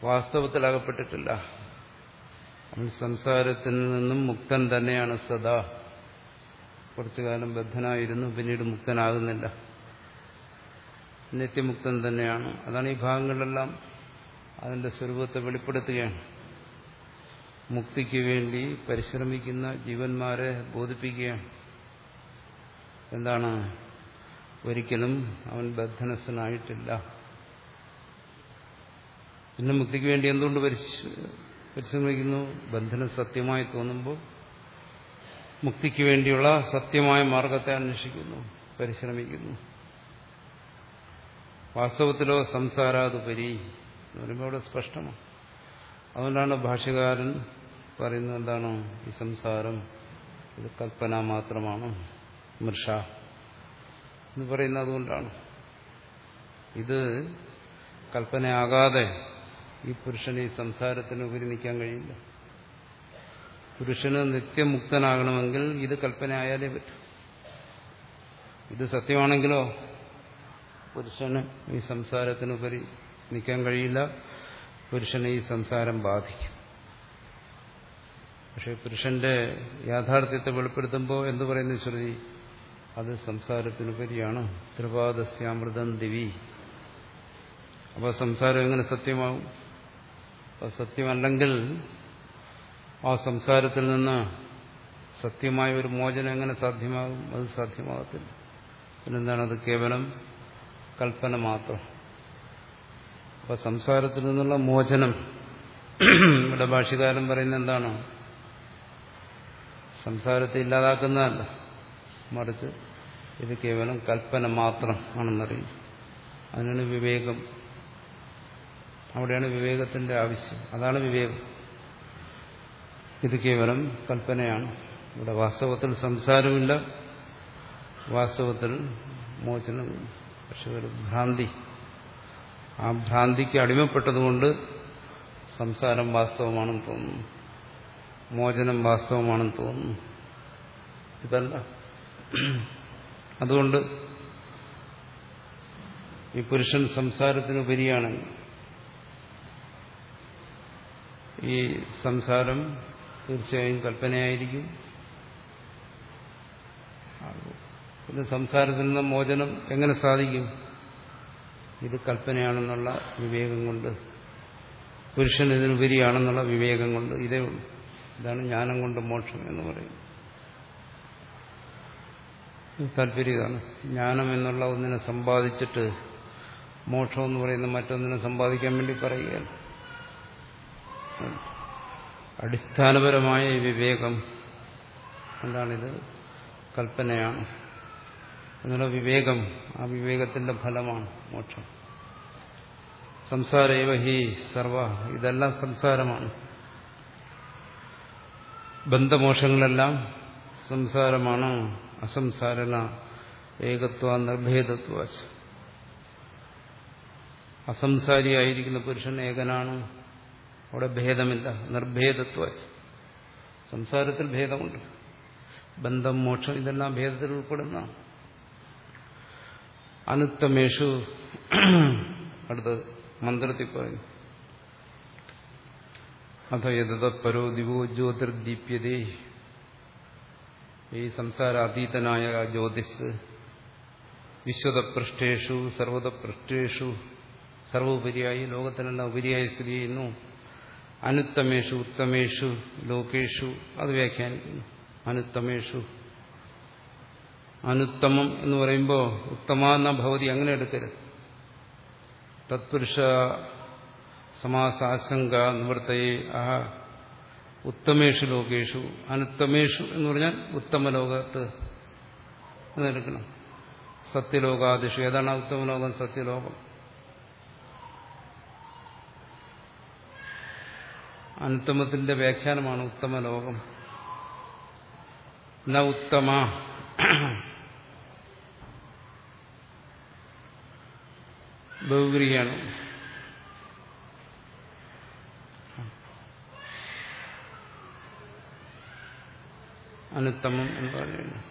വാസ്തവത്തിൽ അകപ്പെട്ടിട്ടില്ല. സംസാരത്തിൽ നിന്നും മുക്തൻ തന്നെയാണ് സദാ. കുറച്ചു കാലം ബദ്ധനായിരുന്നു പിന്നീട് മുക്തനാകുന്നില്ല. നിത്യമുക്തൻ തന്നെയാണ്. അതാണ് ഈ ഭാഗങ്ങളിലെല്ലാം അതിന്റെ സ്വരൂപത്തെ വെളിപ്പെടുത്തുകയാണ്. മുക്തിക്ക് വേണ്ടി പരിശ്രമിക്കുന്ന ജീവന്മാരെ ബോധിപ്പിക്കുകയാണ്. എന്താണ്? ഒരിക്കലും അവൻ ബദ്ധനസ്ഥനായിട്ടില്ല. പിന്നെ മുക്തിക്ക് വേണ്ടി എന്തുകൊണ്ട് പരിശ്രമിക്കുന്നു? ബന്ധനം സത്യമായി തോന്നുമ്പോൾ മുക്തിക്ക് വേണ്ടിയുള്ള സത്യമായ മാർഗത്തെ അന്വേഷിക്കുന്നു പരിശ്രമിക്കുന്നു. വാസ്തവത്തിലോ സംസാരാതുപരി എന്ന് പറയുമ്പോൾ അവിടെ സ്പഷ്ടമാണ്. അതുകൊണ്ടാണ് ഭാഷകാരൻ പറയുന്നത് എന്താണ്? ഈ സംസാരം ഇത് കൽപ്പന മാത്രമാണ്. മൃഷ എന്ന് പറയുന്നത് അതുകൊണ്ടാണ്. ഇത് കൽപ്പനയാകാതെ ഈ പുരുഷന് ഈ സംസാരത്തിന് ഉപരി നിൽക്കാൻ കഴിയില്ല. പുരുഷന് നിത്യമുക്തനാകണമെങ്കിൽ ഇത് കൽപ്പനയായാലേ പറ്റൂ. ഇത് സത്യമാണെങ്കിലോ പുരുഷന് ഈ സംസാരത്തിനുപരി നിൽക്കാൻ കഴിയില്ല. പുരുഷനെ ഈ സംസാരം ബാധിക്കും. പക്ഷെ പുരുഷന്റെ യാഥാർത്ഥ്യത്തെ വെളിപ്പെടുത്തുമ്പോൾ എന്തു പറയുന്നു ശ്രുതി അത് സംസാരത്തിനുപരിയാണ്. ത്രിപാദസ്യാമൃതം ദിവി. അപ്പോൾ സംസാരം എങ്ങനെ സത്യമാവും? സത്യമല്ലെങ്കിൽ ആ സംസാരത്തിൽ നിന്ന് സത്യമായ ഒരു മോചനം എങ്ങനെ സാധ്യമാകും? അത് സാധ്യമാകത്തില്ല. പിന്നെന്താണ് അത് കേവലം കൽപ്പന മാത്രം. അപ്പൊ സംസാരത്തിൽ നിന്നുള്ള മോചനം ഇവിടെ ഭാഷകാരൻ പറയുന്ന എന്താണ്? സംസാരത്തെ ഇല്ലാതാക്കുന്നതല്ല. മറിച്ച് ഇത് കേവലം കൽപ്പന മാത്രം ആണെന്നറിയും അതിനാണ് വിവേകം. അവിടെയാണ് വിവേകത്തിന്റെ ആവശ്യം. അതാണ് വിവേകം. ഇത് കേവലം കൽപ്പനയാണ്. ഇവിടെ വാസ്തവത്തിൽ സംസാരമില്ല വാസ്തവത്തിൽ മോചനം പക്ഷെ ഒരു ഭ്രാന്തി. ആ ഭ്രാന്തിക്ക് അടിമപ്പെട്ടതുകൊണ്ട് സംസാരം വാസ്തവമാണെന്ന് തോന്നുന്നു. മോചനം വാസ്തവമാണെന്ന് തോന്നുന്നു. ഇതല്ല. അതുകൊണ്ട് ഈ പുരുഷൻ സംസാരത്തിനുപരിയാണെങ്കിൽ ഈ സംസാരം തീർച്ചയായും കൽപ്പനയായിരിക്കും. പിന്നെ സംസാരത്തിൽ നിന്ന് മോചനം എങ്ങനെ സാധിക്കും? ഇത് കൽപ്പനയാണെന്നുള്ള വിവേകം കൊണ്ട് പുരുഷൻ ഇതിനുപരിയാണെന്നുള്ള വിവേകം കൊണ്ട് ഇതേ ഉള്ളൂ. ഇതാണ് ജ്ഞാനം കൊണ്ട് മോക്ഷം എന്ന് പറയുന്നത്. താല്പര്യം ഇതാണ് ജ്ഞാനം എന്നുള്ള ഒന്നിനെ സമ്പാദിച്ചിട്ട് മോക്ഷം എന്ന് പറയുന്ന മറ്റൊന്നിനെ സമ്പാദിക്കാൻ വേണ്ടി പറയുകയാണ്. അടിസ്ഥാനപരമായ വിവേകം എന്താണിത് കൽപ്പനയാണ്. എന്നുള്ള വിവേകം ആ വിവേകത്തിന്റെ ഫലമാണ് മോക്ഷം. സംസാരേവ ഹി സർവ ഇതെല്ലാം സംസാരമാണ്. ബന്ധമോക്ഷങ്ങളെല്ലാം സംസാരമാണ്. അസംസാരണ ഏകത്വ നിർഭേദത്വ അസംസാരിയായിരിക്കുന്ന പുരുഷൻ ഏകനാണ്. അവിടെ ഭേദമില്ല നിർഭേദത്വ സംസാരത്തിൽ ഭേദമുണ്ട്. ബന്ധം മോക്ഷം ഇതെല്ലാം ഭേദത്തിൽ ഉൾപ്പെടുന്ന അനുത്തമേഷു. അടുത്ത് മന്ത്രത്തിൽ പറയും അഥ യഥപരോ ദിവോ ജ്യോതിർദീപ്യതേ. ഈ സംസാര സംസാരാതീതനായ ജ്യോതിസ് വിശ്വതപൃഷ്ഠേഷു സർവതപൃഷ്ഠേഷു സർവോപരിയായി ലോകത്തിനെല്ലാം ഉപരിയായി സ്ഥിതി ചെയ്യുന്നു. അനുത്തമേഷു ഉത്തമേഷു ലോകേഷു അത് വ്യാഖ്യാനിക്കുന്നു. അനുത്തമേഷു. അനുത്തമം എന്ന് പറയുമ്പോൾ ഉത്തമാന്ന ഭവതി അങ്ങനെ എടുക്കരുത്. തത്പുരുഷ സമാസാശങ്ക നിവൃത്തയെ ആഹ. ഉത്തമേഷു ലോകേഷു അനുത്തമേഷു എന്ന് പറഞ്ഞാൽ ഉത്തമ ലോകത്ത് എന്നെടുക്കണം സത്യലോകാദിഷു ഏതാണ് ഉത്തമലോകം? സത്യലോകം. അനുത്തമത്തിന്റെ വ്യാഖ്യാനമാണ് ഉത്തമ ലോകം ന ഉത്തമ. ബഹുഗ്രിയാണ് അനുത്തമം എന്ന് പറയുന്നു.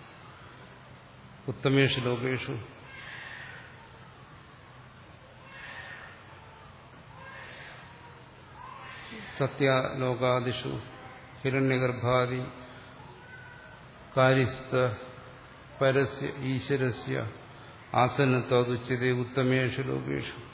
ഉത്തമേഷു ലോകേഷു. സത്യലോകാദിഷു ഹിരണ്യഗർഭാദി. കാര്യസ്ഥ. പരസ്യ ഈശ്വരസ്യ. ആസനത്വതുച്യത ഉത്തമേഷു ലോകേഷു.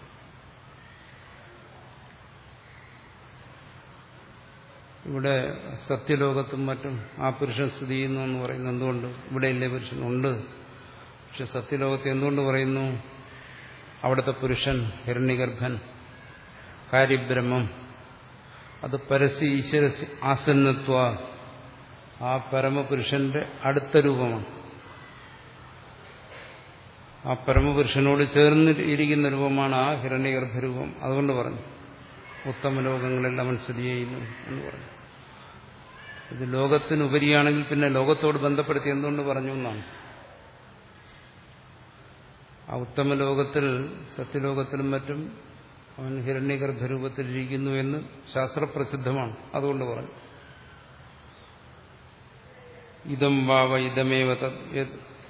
ഇവിടെ സത്യലോകത്തും മറ്റും ആ പുരുഷൻ സ്ഥിതി ചെയ്യുന്നു എന്ന് പറയുന്നത് എന്തുകൊണ്ട്? ഇവിടെ ഇല്ലേ പുരുഷൻ? ഉണ്ട്. പക്ഷെ സത്യലോകത്ത് എന്തുകൊണ്ട് പറയുന്നു? അവിടുത്തെ പുരുഷൻ ഹിരണ്യഗർഭൻ കാര്യബ്രഹ്മം. അത് പരസ്യ ഈശ്വര ആസന്നത്വ. ആ പരമപുരുഷന്റെ അടുത്ത രൂപമാണ്. ആ പരമപുരുഷനോട് ചേർന്ന് ഇരിക്കുന്ന രൂപമാണ് ആ ഹിരണ്യഗർഭരൂപം. അതുകൊണ്ട് പറഞ്ഞു ഉത്തമ ലോകങ്ങളിൽ അവൻ സ്ഥിതി ചെയ്യുന്നു എന്ന് പറഞ്ഞു. ഇത് ലോകത്തിനുപരിയാണെങ്കിൽ പിന്നെ ലോകത്തോട് ബന്ധപ്പെടുത്തി എന്തുകൊണ്ട് പറഞ്ഞു എന്നാണ്. ആ ഉത്തമ ലോകത്തിൽ സത്യലോകത്തിലും മറ്റും അവൻ ഹിരണ്യഗർഭരൂപത്തിലിരിക്കുന്നു എന്ന് ശാസ്ത്രപ്രസിദ്ധമാണ്. അതുകൊണ്ട് പറഞ്ഞു. ഇതം വാവ ഇതമേവ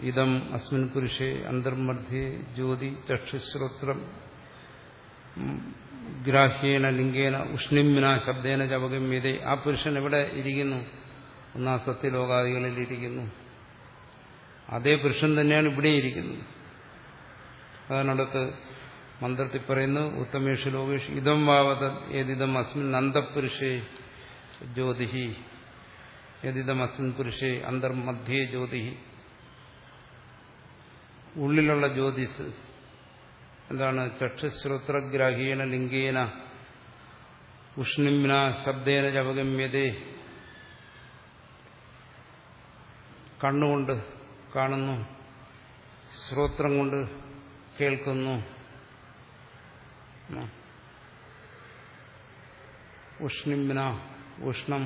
ഇതം അസ്മിൻ പുരുഷേ അന്തർമധ്യേ ജ്യോതി ചക്ഷുശ്രോത്രം. ഗ്രാഹ്യേന ലിംഗേന ഉഷ്ണിമ്ന ശബ്ദേന ചവഗമ്യതേ. ആ പുരുഷൻ എവിടെ ഇരിക്കുന്നു? ഒന്നാ സത്യലോകാദികളിൽ ഇരിക്കുന്നു. അതേ പുരുഷൻ തന്നെയാണ് ഇവിടെ ഇരിക്കുന്നത് അതിനടുത്ത് മന്ത്രത്തിൽ പറയുന്നു ഉത്തമേഷ് ലോകേഷ് ഇതം വാവത ഏതിതം അസ്മിൻ നന്ദപുരുഷേ ജ്യോതിഹി. ഏതിതം അസ്മിൻ പുരുഷേ അന്തർമധ്യേ ജ്യോതിഹി. ഉള്ളിലുള്ള ജ്യോതിസ് എന്താണ്? ചക്ഷുശ്രോത്രഗ്രാഹീണ ലിംഗേന ഉഷ്ണിംന ശബ്ദേന ജപഗമ്യതേ കണ്ണുകൊണ്ട് കാണുന്നു ശ്രോത്രം കൊണ്ട് കേൾക്കുന്നു. ഉഷ്ണിംന ഉഷ്ണം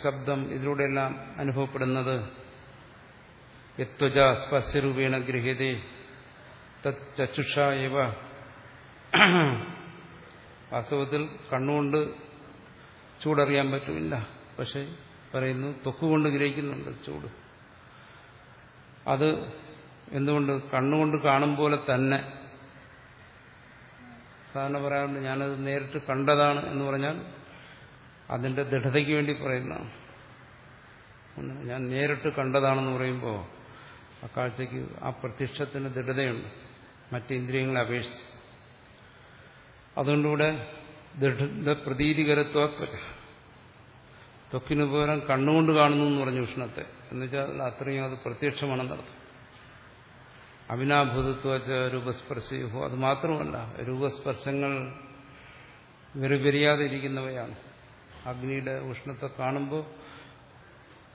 ശബ്ദം ഇതിലൂടെയെല്ലാം അനുഭവപ്പെടുന്നത്. യത്വജ സ്പർശരൂപേണ ഗൃഹ്യതേ. തച്ചുഷ ഇവ വാസ്തവത്തിൽ കണ്ണുകൊണ്ട് ചൂടറിയാൻ പറ്റില്ല. പക്ഷെ പറയുന്നു തൊക്കുകൊണ്ട് ഗ്രഹിക്കുന്നുണ്ട് ചൂട്. അത് എന്തുകൊണ്ട്? കണ്ണുകൊണ്ട് കാണും പോലെ തന്നെ. സാധാരണ പറയാറുണ്ട് ഞാനത് നേരിട്ട് കണ്ടതാണ് എന്ന് പറഞ്ഞാൽ അതിന്റെ ദൃഢതയ്ക്ക് വേണ്ടി പറയുന്നതാണ്. ഞാൻ നേരിട്ട് കണ്ടതാണെന്ന് പറയുമ്പോൾ ആ കാഴ്ചയ്ക്ക് ആ പ്രത്യക്ഷത്തിന് ദൃഢതയുണ്ട്. മറ്റ് ഇന്ദ്രിയങ്ങളെ അപേക്ഷിച്ച്. അതുകൊണ്ടിവിടെ ദൃഢ പ്രതീതികരത്വ ത്വക്കിന് പകരം കണ്ണുകൊണ്ട് കാണുന്നു എന്ന് പറഞ്ഞു ഉഷ്ണത്തെ. എന്നുവെച്ചാൽ അത്രയും അത് പ്രത്യക്ഷമാണെന്ന് നടത്തും അവിനാഭൂതത്വ രൂപസ്പർശയോ അത് മാത്രമല്ല രൂപസ്പർശങ്ങൾ വെറുപെരിയാതെ ഇരിക്കുന്നവയാണ് അഗ്നിയുടെ ഉഷ്ണത്തെ കാണുമ്പോൾ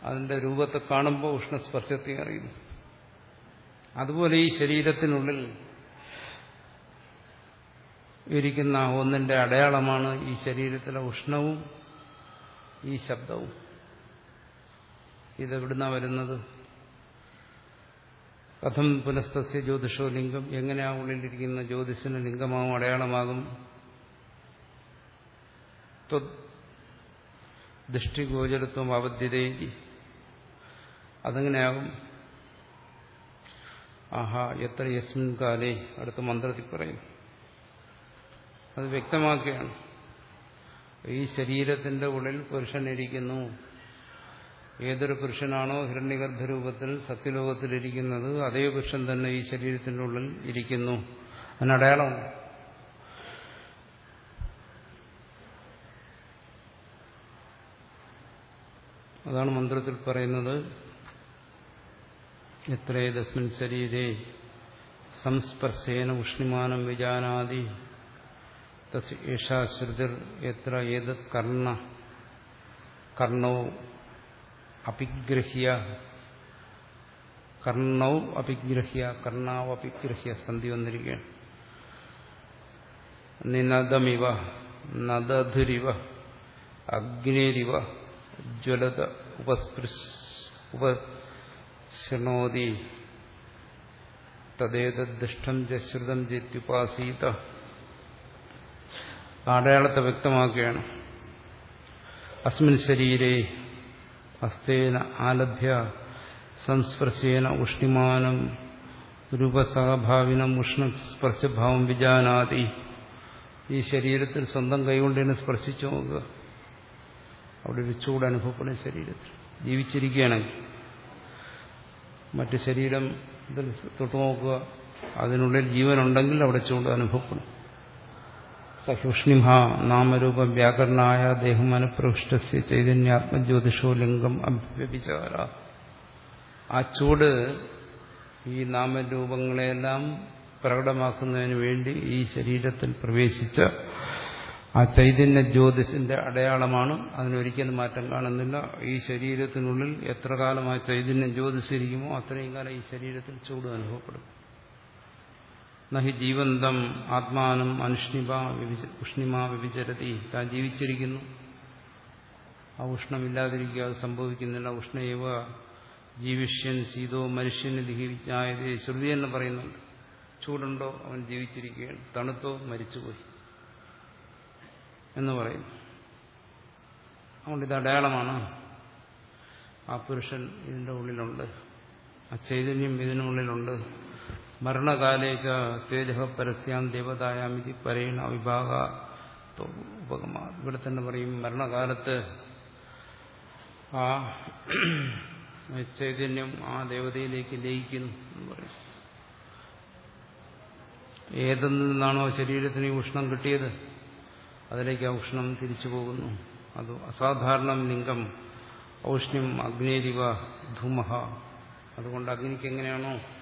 അതിന്റെ രൂപത്തെ കാണുമ്പോൾ ഉഷ്ണസ്പർശത്തെ അറിയുന്നു. അതുപോലെ ഈ ശരീരത്തിനുള്ളിൽ ഇരിക്കുന്ന ഒന്നിന്റെ അടയാളമാണ് ഈ ശരീരത്തിലെ ഉഷ്ണവും ഈ ശബ്ദവും. ഇതെവിടുന്ന വരുന്നത്? കഥം പുനഃസ്തസ്യ ജ്യോതിഷോ ലിംഗം. എങ്ങനെയാ ഉള്ളിലിരിക്കുന്ന ജ്യോതിഷിന് ലിംഗമാവും അടയാളമാകും? ദൃഷ്ടിഗോചരത്വം അവധ്യതേരി അതെങ്ങനെയാകും? ആഹാ എത്ര യസ്മിൻ കാലേ അടുത്ത മന്ത്രത്തിൽ പറയും അത് വ്യക്തമാക്കുകയാണ്. ഈ ശരീരത്തിന്റെ ഉള്ളിൽ പുരുഷനിരിക്കുന്നു. ഏതൊരു പുരുഷനാണോ ഹിരണ്യഗർഭരൂപത്തിൽ സത്യലോകത്തിലിരിക്കുന്നത് അതേ പുരുഷൻ തന്നെ ഈ ശരീരത്തിന്റെ ഉള്ളിൽ ഇരിക്കുന്നു. അതിനടയാളമാണ് അതാണ് മന്ത്രത്തിൽ പറയുന്നത് എത്രേതസ്മിൻ ശരീരേ സംസ്പർശേന ഉഷ്ണിമാനം വിജാനാദി യേശാശ്രുതിർ എത്ര ഏതത് കർണ കർണോ അപിഗ്രഹ്യ കർണൗ അപിഗ്രഹ്യ കർണാവ് അപിഗ്രഹ്യ സന്ധി വന്നിരിക്കുകയാണ്. നിനദമിവ നദധുരിവ അഗ്നിരിവ ജ്വലത ഉപശൃണോതി തദ്ദേതദ്ദിഷ്ടം ജശ്രുതം ചേത്യുപാസീത അടയാളത്തെ വ്യക്തമാക്കുകയാണ്. അസ്മിൻ ശരീരേ ഹസ്തേന ആലഭ്യ സംസ്പർശേന ഉഷ്ണിമാനം രൂപസഹഭാവിനം ഉഷ്ണസ്പർശഭാവം വിജാനാതി. ഈ ശരീരത്തിൽ സ്വന്തം കൈകൊണ്ട് തന്നെ സ്പർശിച്ചു നോക്കുക. അവിടെ ഒരു ചൂട് അനുഭവപ്പെടും ശരീരത്തിൽ ജീവിച്ചിരിക്കുകയാണെങ്കിൽ മറ്റ് ശരീരം തൊട്ടു നോക്കുക അതിനുള്ളിൽ ജീവനുണ്ടെങ്കിൽ അവിടെ ചൂട് അനുഭവപ്പെടും. സഹുഷ്ണിമ നാമരൂപ വ്യാകരണായ ദേഹം അനുപ്രവിഷ്ടസ്യ ചൈതന്യാത്മജ്യോതിഷോ ലിംഗം അഭ്യപിച്ചവര ആ ചൂട് ഈ നാമരൂപങ്ങളെല്ലാം പ്രകടമാക്കുന്നതിന് വേണ്ടി ഈ ശരീരത്തിൽ പ്രവേശിച്ച ആ ചൈതന്യ ജ്യോതിഷിന്റെ അടയാളമാണ്. അതിനൊരിക്കലും മാറ്റം കാണുന്നില്ല. ഈ ശരീരത്തിനുള്ളിൽ എത്ര കാലം ആ ചൈതന്യം ജ്യോതിഷിരിക്കുമോ അത്രയും കാലം ഈ ശരീരത്തിൽ ചൂട് അനുഭവപ്പെടും. നഹി ജീവന്തം ആത്മാനം അനുഷ്ണിമ ഉഷ്ണിമ വിവിചരതി താൻ ജീവിച്ചിരിക്കുന്നു. ആ ഉഷ്ണമില്ലാതിരിക്കുക അത് സംഭവിക്കുന്നില്ല. ഉഷ്ണയവ ജീവിഷ്യൻ സീതോ മനുഷ്യന് ലിഖിവിജ്ഞായതേ ശ്രുതി എന്ന് പറയുന്നുണ്ട്. ചൂടുണ്ടോ? അവൻ ജീവിച്ചിരിക്കുകയാണ്. തണുത്തോ? മരിച്ചുപോയി. എന്ന് പറയുന്നു അതുകൊണ്ട് ഇത് അടയാളമാണ്. ആ പുരുഷൻ ഇതിന്റെ ഉള്ളിലുണ്ട്. ആ ചൈതന്യം ഇതിനുള്ളിലുണ്ട്. മരണകാലേക്ക തേജ പരസ്യാം ദേവതായാമിതി പരേണ വിഭാഗ. ഉപകമ ഇവിടെ തന്നെ പറയും മരണകാലത്ത് ആ ചൈതന്യം ആ ദേവതയിലേക്ക് ലയിക്കുന്നു എന്ന് പറയും. ഏതിൽ നിന്നാണോ ശരീരത്തിന് ഉഷ്ണം കിട്ടിയത്? അതിലേക്ക് ആ ഉഷ്ണം തിരിച്ചു പോകുന്നു. അത് അസാധാരണം ലിംഗം. ഔഷ്ണ്യം അഗ്നേരിവ ധൂമഹ. അതുകൊണ്ട് അഗ്നിക്ക് എങ്ങനെയാണോ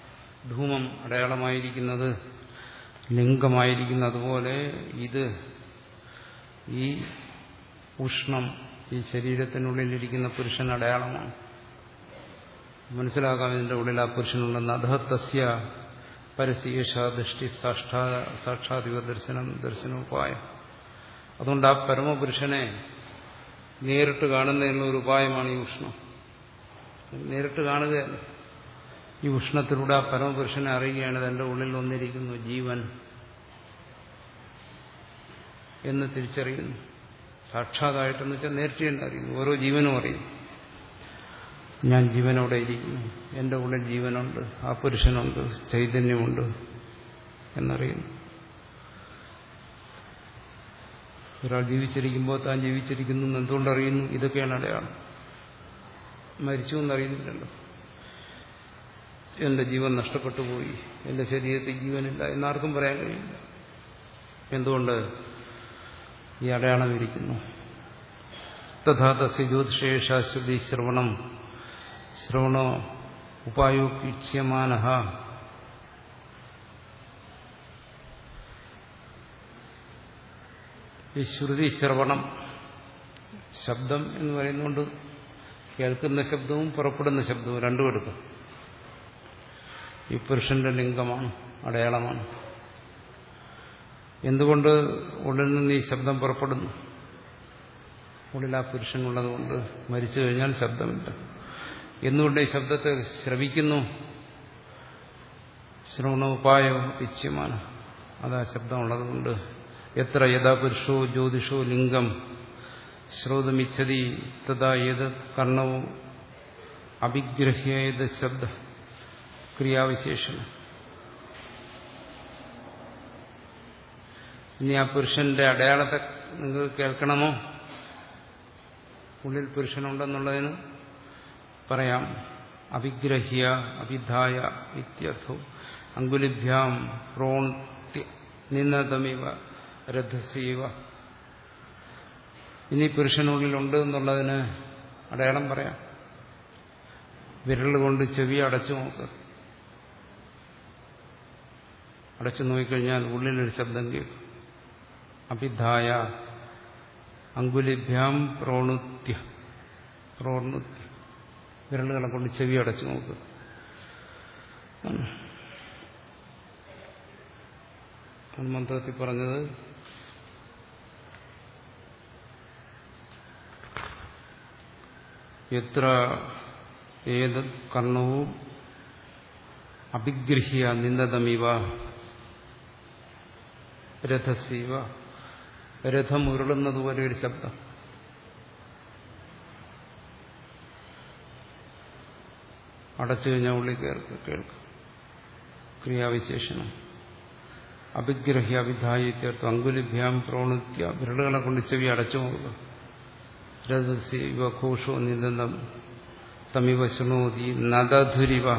ധൂമം അടയാളമായിരിക്കുന്നത് ലിംഗമായിരിക്കുന്നത് അതുപോലെ ഇത് ഈ ഉഷ്ണം ഈ ശരീരത്തിനുള്ളിലിരിക്കുന്ന പുരുഷൻ അടയാളമാണ്. മനസ്സിലാക്കാം ഇതിന്റെ ഉള്ളിൽ ആ പുരുഷനുണ്ടെന്ന്. അധത്തസ്യ പരസ്യേഷ ദൃഷ്ടി സാക്ഷാ സാക്ഷാധിക ദർശനം ദർശനോപായം. അതുകൊണ്ട് ആ പരമപുരുഷനെ നേരിട്ട് കാണുന്നതിനുള്ള ഒരു ഉപായമാണ് ഈ ഉഷ്ണം. നേരിട്ട് കാണുകയല്ല. ഈ ഉഷ്ണത്തിലൂടെ ആ പരമപുരുഷനെ അറിയുകയാണ് തന്റെ ഉള്ളിൽ വന്നിരിക്കുന്നു ജീവൻ എന്ന് തിരിച്ചറിയുന്നു. സാക്ഷാതായിട്ടെന്ന് വെച്ചാൽ നേരിട്ട് തന്നെ അറിയുന്നു ഓരോ ജീവനും അറിയും. ഞാൻ ജീവനോടെ ഇരിക്കുന്നു. എന്റെ ഉള്ളിൽ ജീവനുണ്ട്. ആ പുരുഷനുണ്ട്. ചൈതന്യമുണ്ട് എന്നറിയുന്നു. ഒരാൾ ജീവിച്ചിരിക്കുമ്പോൾ താൻ ജീവിച്ചിരിക്കുന്നു എന്തുകൊണ്ടറിയുന്നു ഇതൊക്കെയാണ് അടയാളം. മരിച്ചു എന്നറിയുന്നില്ലല്ലോ. എന്റെ ജീവൻ നഷ്ടപ്പെട്ടു പോയി. എന്റെ ശരീരത്തിൽ ജീവനില്ല എന്നാർക്കും പറയാൻ കഴിയില്ല. എന്തുകൊണ്ട്? ഈ അടയാളം ഇരിക്കുന്നു. തഥാ തസ്യ ജ്യോതിഷേഷ ശ്രുതി ശ്രവണം. ശ്രവണോ ഉപായോപീക്ഷ്യമാന ഈ ശ്രുതി ശ്രവണം. ശബ്ദം എന്ന് പറയുന്നുകൊണ്ട് കേൾക്കുന്ന ശബ്ദവും പുറപ്പെടുന്ന ശബ്ദവും രണ്ടും എടുക്കും. ഈ പുരുഷന്റെ ലിംഗമാണ് അടയാളമാണ്. എന്തുകൊണ്ട് ഉള്ളിൽ നിന്ന് ഈ ശബ്ദം പുറപ്പെടുന്നു? ഉള്ളിൽ ആ പുരുഷനുള്ളതുകൊണ്ട് മരിച്ചു കഴിഞ്ഞാൽ ശബ്ദമില്ല. എന്തുകൊണ്ട് ഈ ശബ്ദത്തെ ശ്രവിക്കുന്നു? ശ്രവണോപായോ ഇച്ഛ്യമാണ്. അതാ ശബ്ദമുള്ളതുകൊണ്ട്. എത്ര യഥാ പുരുഷോ ജ്യോതിഷോ ലിംഗം ശ്രോതമിച്ഛതി തഥാ ഏത് കർണവും അഭിഗ്രഹ്യേത് ശബ്ദ ക്രിയാവിശേഷണം. ഇനി ആ പുരുഷന്റെ അടയാളത്തെ നിങ്ങൾക്ക് കേൾക്കണമോ? ഉള്ളിൽ പുരുഷനുണ്ടെന്നുള്ളതിന് പറയാം. അഭിഗ്രഹ്യ അഭിധായ ഇത്യർത്ഥോ അങ്കുലിഭ്യാം പ്രോൺത്യ നിന്നതമിവ രഥസീവ ഇനി പുരുഷനുള്ളിലുണ്ട് എന്നുള്ളതിന് അടയാളം പറയാം. വിരലുകൊണ്ട് ചെവി അടച്ചു നോക്കുക അടച്ചു നോക്കിക്കഴിഞ്ഞാൽ ഉള്ളിലൊരു ശബ്ദം കേൾക്കും. അഭിധായ അങ്കുലിഭ്യാം പ്രോണുത്യ. പ്രോണുത്യ. വിരലുകളെ കൊണ്ട് ചെവി അടച്ചു നോക്കുക മന്ത്രത്തിൽ പറഞ്ഞത് എത്ര ഏത് കർണവും അഭിഗ്രഹ്യ നിന്ദതമിവ രഥസീവ. രഥം ഉരുളുന്നത് പോലെ ഒരു ശബ്ദം. അടച്ചു കഴിഞ്ഞാൽ ഉള്ളിൽ കേൾക്കും കേൾക്കും. ക്രിയാവിശേഷണം. അഭിഗ്രഹ്യ അഭിധായിത്യർത്ഥം അങ്കുലിഭ്യാം പ്രോണുത്യ. വിരലുകളെ കൊണ്ട് ചെവി അടച്ചു നോക്കുക രഥസീവ ഘോഷോ നിന്ദം തമിവ ശൃണോതി നദധുരിവ.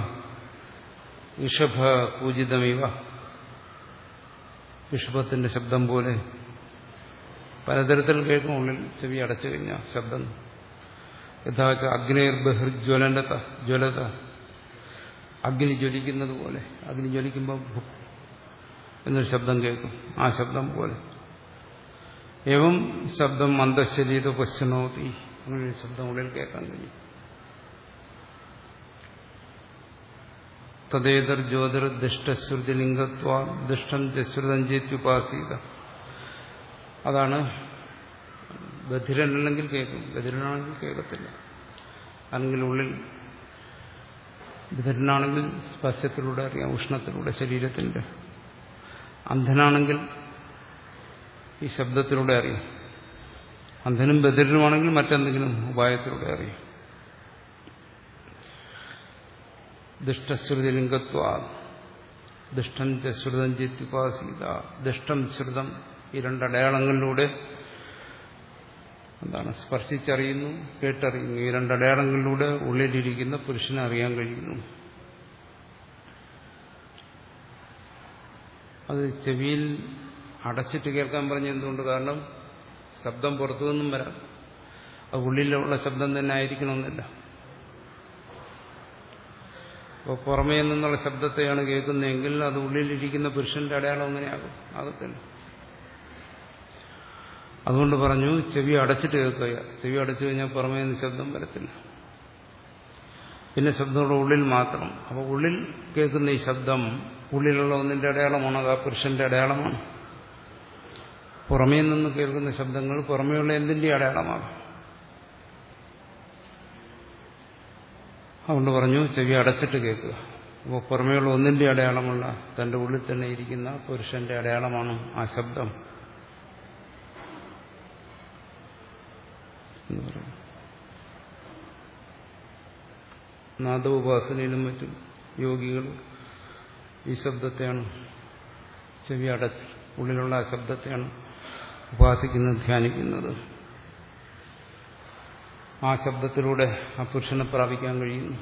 ഋഷഭ പൂജിതമിവ. ഋഷഭത്തിന്റെ ശബ്ദം പോലെ പലതരത്തിൽ കേൾക്കും. ഉള്ളിൽ ചെവി അടച്ചു കഴിഞ്ഞ ശബ്ദം. യഥാർത്ഥ അഗ്നേർ ബഹിർജ്വലത ജ്വലത. അഗ്നി ജ്വലിക്കുന്നത് പോലെ അഗ്നി ജ്വലിക്കുമ്പോൾ എന്നൊരു ശബ്ദം കേൾക്കും. ആ ശബ്ദം പോലെ. ഏവം ശബ്ദം മന്ദശരീര പശ്ചനോതി അങ്ങനെ ഒരു ശബ്ദം ഉള്ളിൽ കേൾക്കാൻ കഴിയും. തദ്ദേതർ ജ്യോതിർ ദുഷ്ടശ്രുതിലിംഗത്വ ദുഷ്ടം ജശ്രുതഞ്ചേത്യുപാസീത അതാണ് ബധിരനല്ലെങ്കിൽ കേൾക്കും ബധിരനാണെങ്കിൽ കേൾക്കത്തില്ല. അല്ലെങ്കിൽ ഉള്ളിൽ ബധിരനാണെങ്കിൽ സ്പർശത്തിലൂടെ അറിയാം ഉഷ്ണത്തിലൂടെ ശരീരത്തിന്റെ അന്ധനാണെങ്കിൽ ഈ ശബ്ദത്തിലൂടെ അറിയാം. അന്ധനും ബധിരനുമാണെങ്കിൽ മറ്റെന്തെങ്കിലും ഉപായത്തിലൂടെ അറിയാം. ദുഷ്ടശ്രുതിലിംഗത്വ ദുഷ്ടം ശ്രുതം ചിത്യുപാസീത. ദുഷ്ടം ശ്രുതം ഈ രണ്ടടയാളങ്ങളിലൂടെ എന്താണ് സ്പർശിച്ചറിയുന്നു കേട്ടറിയുന്നു. ഈ രണ്ടടയാളങ്ങളിലൂടെ ഉള്ളിലിരിക്കുന്ന പുരുഷനെ അറിയാൻ കഴിയുന്നു. അത് ചെവിയിൽ അടച്ചിട്ട് കേൾക്കാൻ പറഞ്ഞ എന്തുകൊണ്ട്? കാരണം ശബ്ദം പുറത്തു നിന്നും വരാം. അത് ഉള്ളിലുള്ള ശബ്ദം തന്നെ ആയിരിക്കണമെന്നില്ല. അപ്പോൾ പുറമേ നിന്നുള്ള ശബ്ദത്തെയാണ് കേൾക്കുന്നതെങ്കിൽ അത് ഉള്ളിലിരിക്കുന്ന പുരുഷന്റെ അടയാളം എങ്ങനെയാകും ആകത്തില്ല അതുകൊണ്ട് പറഞ്ഞു ചെവി അടച്ചിട്ട് കേൾക്കുക ചെവി അടച്ചു കഴിഞ്ഞാൽ പുറമേ നിന്ന് ശബ്ദം വരത്തില്ല. പിന്നെ ശബ്ദങ്ങളുടെ ഉള്ളിൽ മാത്രം. അപ്പോൾ ഉള്ളിൽ കേൾക്കുന്ന ഈ ശബ്ദം ഉള്ളിലുള്ള ഒന്നിന്റെ അടയാളമാണ് അത് ആ പുരുഷന്റെ അടയാളമാണ്? പുറമേ നിന്ന് കേൾക്കുന്ന ശബ്ദങ്ങൾ പുറമേയുള്ള എന്തിന്റെ അടയാളമാകും? അതുകൊണ്ട് പറഞ്ഞു ചെവി അടച്ചിട്ട് കേൾക്കുക. അപ്പോൾ പുറമേയുള്ള ഒന്നിന്റെ അടയാളമുള്ള തന്റെ ഉള്ളിൽ തന്നെ ഇരിക്കുന്ന പുരുഷന്റെ അടയാളമാണ് ആ ശബ്ദം. പറയും നാദോപാസനയിലും മറ്റും യോഗികൾ ഈ ശബ്ദത്തെയാണ് ചെവി അടച്ച് ഉള്ളിലുള്ള ആ ശബ്ദത്തെയാണ് ഉപാസിക്കുന്നത് ധ്യാനിക്കുന്നത്. ആ ശബ്ദത്തിലൂടെ ആ പുരുഷനെ പ്രാപിക്കാൻ കഴിയുന്നു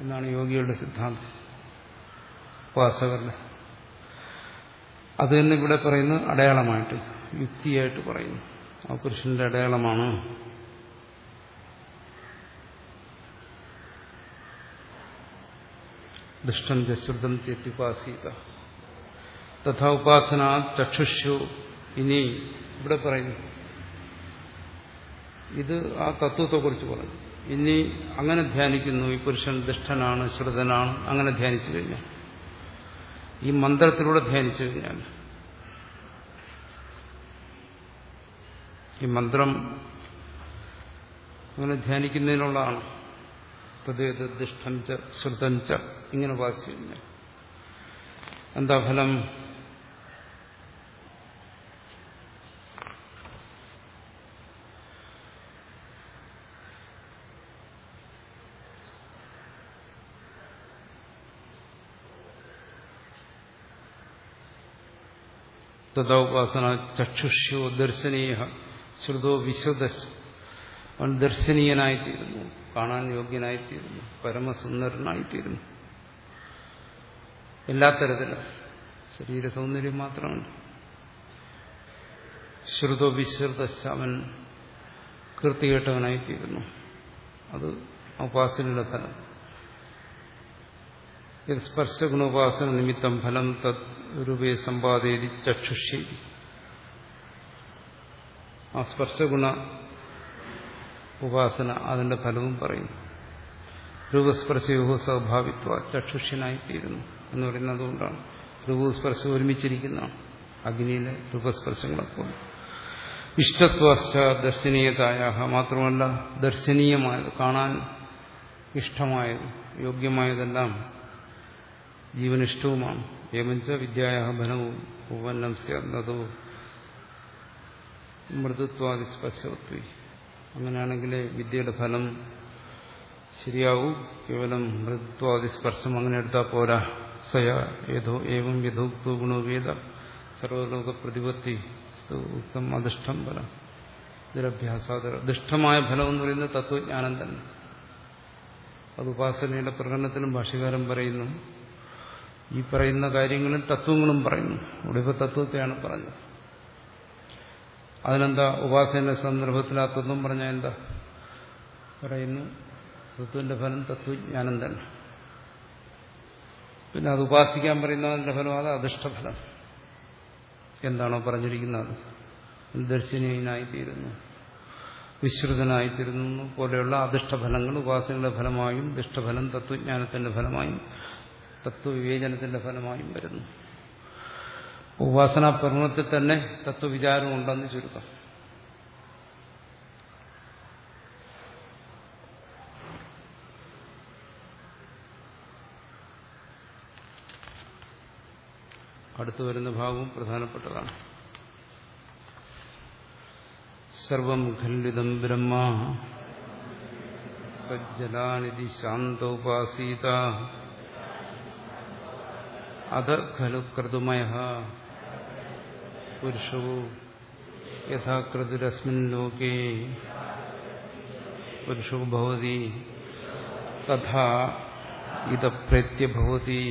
എന്നാണ് യോഗികളുടെ സിദ്ധാന്തം. ഉപാസകരുടെ. അത് തന്നെ ഇവിടെ പറയുന്നത് അടയാളമായിട്ട് യുക്തിയായിട്ട് പറയുന്നു. ആ പുരുഷന്റെ അടയാളമാണ്? ദുഷ്ടം ജശ്രുതം ചെത്യുപാസീത തഥാ ഉപാസന ചക്ഷുഷു. ഇനി ഇവിടെ പറയുന്നു ഇത് ആ തത്വത്തെക്കുറിച്ച് പറഞ്ഞു. ഇനി അങ്ങനെ ധ്യാനിക്കുന്നു. ഈ പുരുഷൻ ദുഷ്ടനാണ് ശ്രുതനാണ് അങ്ങനെ ധ്യാനിച്ചു കഴിഞ്ഞാൽ. ഈ മന്ത്രത്തിലൂടെ ധ്യാനിച്ചു കഴിഞ്ഞാൽ. ഈ മന്ത്രം അങ്ങനെ ധ്യാനിക്കുന്നതിനുള്ളതാണ്. തദ്വേത ദുഷ്ടം ച ശ്രുതം ച ഇങ്ങനെ വാസിച്ചു കഴിഞ്ഞാൽ. എന്താ ഫലം? തഥാ ഉപാസന ചക്ഷുഷ്യോ ദർശനീയ ശ്രുതോ വിശുദ്ധ. അവൻ ദർശനീയനായിത്തീരുന്നു. കാണാൻ യോഗ്യനായിത്തീരുന്നു. പരമസുന്ദരനായിത്തീരുന്നു. എല്ലാ തരത്തിലും. ശരീര സൗന്ദര്യം മാത്രമല്ല. ശ്രുതോ വിശ്രുത അവൻ കീർത്തികേട്ടവനായിത്തീരുന്നു. അത് ഉപാസനയുടെ ഫലം. ഇത് സ്പർശഗുണോപാസന നിമിത്തം ഫലം തത് രൂപേ സമ്പാദേതി ചക്ഷുഷി. ആ സ്പർശഗുണ ഉപാസന അതിന്റെ ഫലവും പറയുന്നു. രൂപസ്പർശയോ ചക്ഷുഷ്യനായി ചക്ഷുഷ്യനായിത്തീരുന്നു എന്ന് പറയുന്നത് അതുകൊണ്ടാണ്. രൂപസ്പർശം ഒരുമിച്ചിരിക്കുന്നതാണ് അഗ്നിയിലെ രൂപസ്പർശങ്ങളൊക്കെ ഇഷ്ടത്വശ്ച ദർശനീയതായ മാത്രമല്ല ദർശനീയമായത് കാണാൻ ഇഷ്ടമായത് യോഗ്യമായതെല്ലാം ജീവനിഷ്ടവുമാണ് ഏമഞ്ച വിദ്യായ ബലവും ഉപന്നം സ്യന്നതോ മൃദുത്വാദി സ്പർശവത്വി അങ്ങനെയാണെങ്കിൽ വിദ്യയുടെ ഫലം ശരിയാവും. കേവലം മൃദുത്വാദി സ്പർശം അങ്ങനെ എടുത്താൽ പോരാ. സയ ഏതോ ഏവം യഥോക്തോ ഗുണോവേദ സർവലോക പ്രതിപത്തി ഉക്തം അധിഷ്ഠം ഫലം. ഇതിലഭ്യാസാദര. അധിഷ്ഠമായ ഫലം എന്ന് പറയുന്നത് തത്വജ്ഞാനം തന്നെ. അത് ഉപാസനയുടെ പ്രകടനത്തിലും ഭാഷകാരം പറയുന്നു. ഈ പറയുന്ന കാര്യങ്ങളും തത്വങ്ങളും പറയുന്നു. ഇപ്പോൾ തത്വത്തെയാണ് പറഞ്ഞത്. അതിനെന്താ ഉപാസന സന്ദർഭത്തിൽ ആ തത്വം പറഞ്ഞാൽ എന്താ? പറയുന്നു തത്വന്റെ ഫലം തത്വജ്ഞാനം തന്നെ. പിന്നെ അത് ഉപാസിക്കാൻ പറയുന്നതിന്റെ ഫലം അത് അധിഷ്ഠഫലം. എന്താണോ പറഞ്ഞിരിക്കുന്നത്. ദർശനീയനായിത്തീരുന്നു. വിശ്രുതനായിത്തീരുന്നു പോലെയുള്ള അധിഷ്ഠഫലങ്ങൾ ഉപാസനയുടെ ഫലമായും ദുഷ്ടഫലം തത്വജ്ഞാനത്തിന്റെ ഫലമായും തത്വവിവേചനത്തിന്റെ ഫലമായും വരുന്നു. ഉപാസനാ പ്രകൃതത്തിൽ തന്നെ തത്വവിചാരം ഉണ്ടെന്ന് ചുരുക്കം. അടുത്തു വരുന്ന ഭാഗവും പ്രധാനപ്പെട്ടതാണ്. സർവം ഖല്ലിതം ബ്രഹ്മ ജലാനിധി ശാന്തോപാസീത അത ഖലു ക്രതുമയ പുരുഷോ യഥാകൃതിരസ്മിൻ ലോകേ പുരുഷോ ഭവതി തഥാ ഇതപ്രത്യഭവതി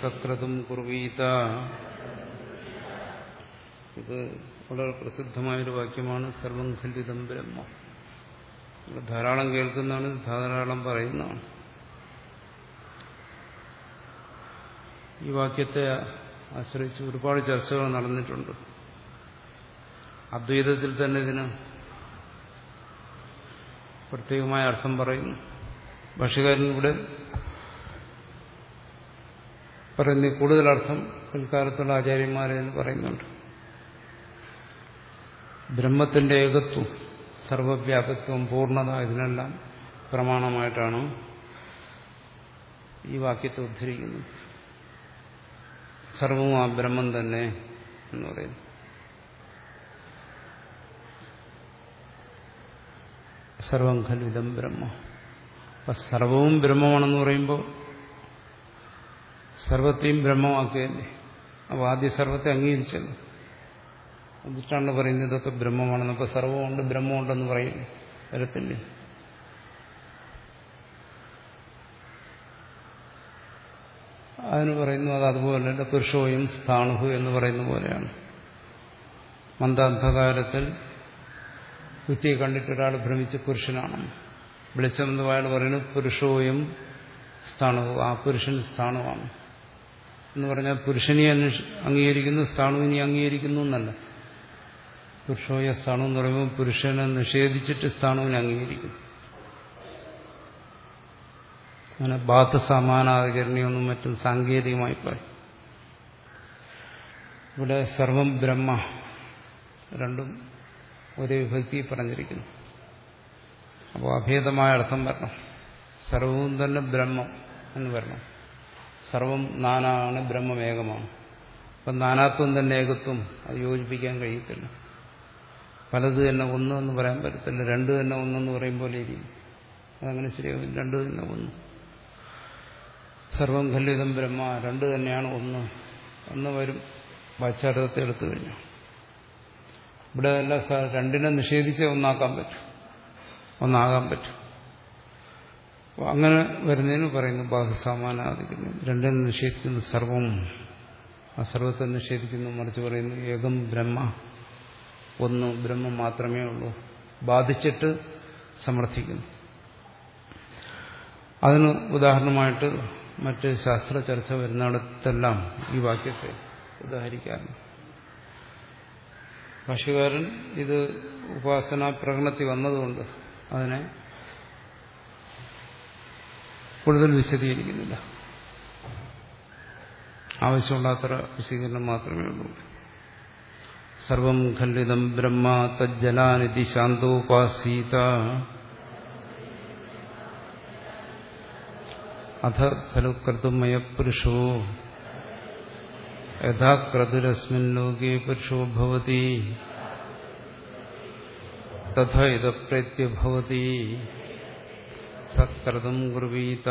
സക്രതും കുർവീത. ഇത് വളരെ പ്രസിദ്ധമായൊരു വാക്യമാണ് സർവം ഖണ്ഡിതം ബ്രഹ്മ. ധാരാളം കേൾക്കുന്നതാണ് ധാരാളം പറയുന്നതാണ്. ഈ വാക്യത്തെ ആശ്രയിച്ച് ഒരുപാട് ചർച്ചകൾ നടന്നിട്ടുണ്ട്. അദ്വൈതത്തിൽ തന്നെ ഇതിന് പ്രത്യേകമായ അർത്ഥം പറയും. ഭാഷകാരൻ ഇവിടെ പറയുന്ന കൂടുതൽ അർത്ഥം പിൽക്കാലത്തുള്ള ആചാര്യന്മാരെ പറയുന്നുണ്ട്. ബ്രഹ്മത്തിന്റെ ഏകത്വം സർവവ്യാപത്വം പൂർണത ഇതിനെല്ലാം പ്രമാണമായിട്ടാണ് ഈ വാക്യത്തെ ഉദ്ധരിക്കുന്നത്. സർവവും ആ ബ്രഹ്മം തന്നെ എന്ന് പറയുന്നു. സർവം ഖലിതം ബ്രഹ്മ. അപ്പൊ സർവവും ബ്രഹ്മമാണെന്ന് പറയുമ്പോൾ സർവത്തെയും ബ്രഹ്മമാക്കുകയല്ലേ? അപ്പോൾ ആദ്യ സർവത്തെ അംഗീകരിച്ചല്ലോ. എന്നിട്ടാണ് പറയുന്നത് ഇതൊക്കെ ബ്രഹ്മമാണെന്ന്. അപ്പോൾ സർവമുണ്ട് ബ്രഹ്മമുണ്ടെന്ന് പറയും. വരത്തില്ലേ? അതിന് പറയുന്നു അത് അതുപോലെ പുരുഷോയും സ്ഥാണുഹു എന്ന് പറയുന്ന പോലെയാണ്. മന്ദാന്ധകാരത്തിൽ കുറ്റിയെ കണ്ടിട്ട് ഒരാൾ ഭ്രമിച്ച് പുരുഷനാണ് വെളിച്ചമെന്ന് അയാൾ പറയുന്നു പുരുഷോയും സ്ഥാണുഹു ആ പുരുഷൻ സ്ഥാണുവാണ്. എന്ന് പറഞ്ഞാൽ പുരുഷനെ അംഗീകരിക്കുന്നു സ്ഥാണുവിനെ അംഗീകരിക്കുന്നു എന്നല്ല. പുരുഷോയ സ്ഥാണു എന്ന് പറയുമ്പോൾ പുരുഷനെ നിഷേധിച്ചിട്ട് സ്ഥാണുവിനെ അംഗീകരിക്കുന്നു. അങ്ങനെ ബാധ സമാനാധികരണിയൊന്നും മറ്റും സാങ്കേതികമായി പറയും ഇവിടെ സർവം ബ്രഹ്മ രണ്ടും ഒരേ വിഭക്തി പറഞ്ഞിരിക്കുന്നു. അപ്പോൾ അഭേദമായ അർത്ഥം വരണം. സർവവും തന്നെ ബ്രഹ്മം എന്ന് വരണം. സർവം നാനാണ് ബ്രഹ്മമേകമാണ്. അപ്പം നാനാത്വം തന്നെ ഏകത്വം അത് യോജിപ്പിക്കാൻ കഴിയത്തില്ല. പലത് തന്നെ ഒന്ന് എന്ന് പറയാൻ പറ്റത്തില്ല. രണ്ട് തന്നെ ഒന്നെന്ന് പറയും പോലെ ഇരിക്കും. അതങ്ങനെ ശരിയാവും രണ്ട് തന്നെ ഒന്ന്. സർവം ഖല്ലിതം ബ്രഹ്മ രണ്ട് തന്നെയാണ് ഒന്ന്. എന്ന് വരും. വാച്ചാരത്തെ എടുത്തു കഴിഞ്ഞു. ഇവിടെ അല്ല രണ്ടിനെ നിഷേധിച്ച് ഒന്നാക്കാൻ പറ്റും. ഒന്നാകാൻ പറ്റും. അങ്ങനെ വരുന്നതിന് പറയുന്നു ബാഹുസാമാനാധിക്കുന്നു രണ്ടിനെ നിഷേധിക്കുന്നു സർവം. ആ സർവത്തെ നിഷേധിക്കുന്നു മറിച്ച് പറയുന്നു ഏകം ബ്രഹ്മ. ഒന്ന് ബ്രഹ്മം മാത്രമേ ഉള്ളൂ. ബാധിച്ചിട്ട് സമർത്ഥിക്കുന്നു. അതിന് ഉദാഹരണമായിട്ട് മറ്റ് ശാസ്ത്ര ചർച്ച വരുന്നിടത്തെല്ലാം ഈ വാക്യത്തെ ഉദാഹരിക്കാറുണ്ട്. ഭാഷകാരൻ ഇത് ഉപാസന പ്രകടനത്തിൽ വന്നതുകൊണ്ട് അതിനെ കൂടുതൽ വിശദീകരിക്കുന്നില്ല. ആവശ്യമുള്ളത്ര വിശദീകരണം മാത്രമേ ഉള്ളൂ. സർവം ഖണ്ഡിതം ബ്രഹ്മ തജ്ജലാനിധി ശാന്തോപാസീത. അധ ഖലു ക്രതുമയ പുരുഷോ യഥാ ക്രതുരസ്മിൻ ലോകേ പുരുഷോ ഭവതി തഥ ഇതപ്രത്യഭവതി സക്രതും കുർവീത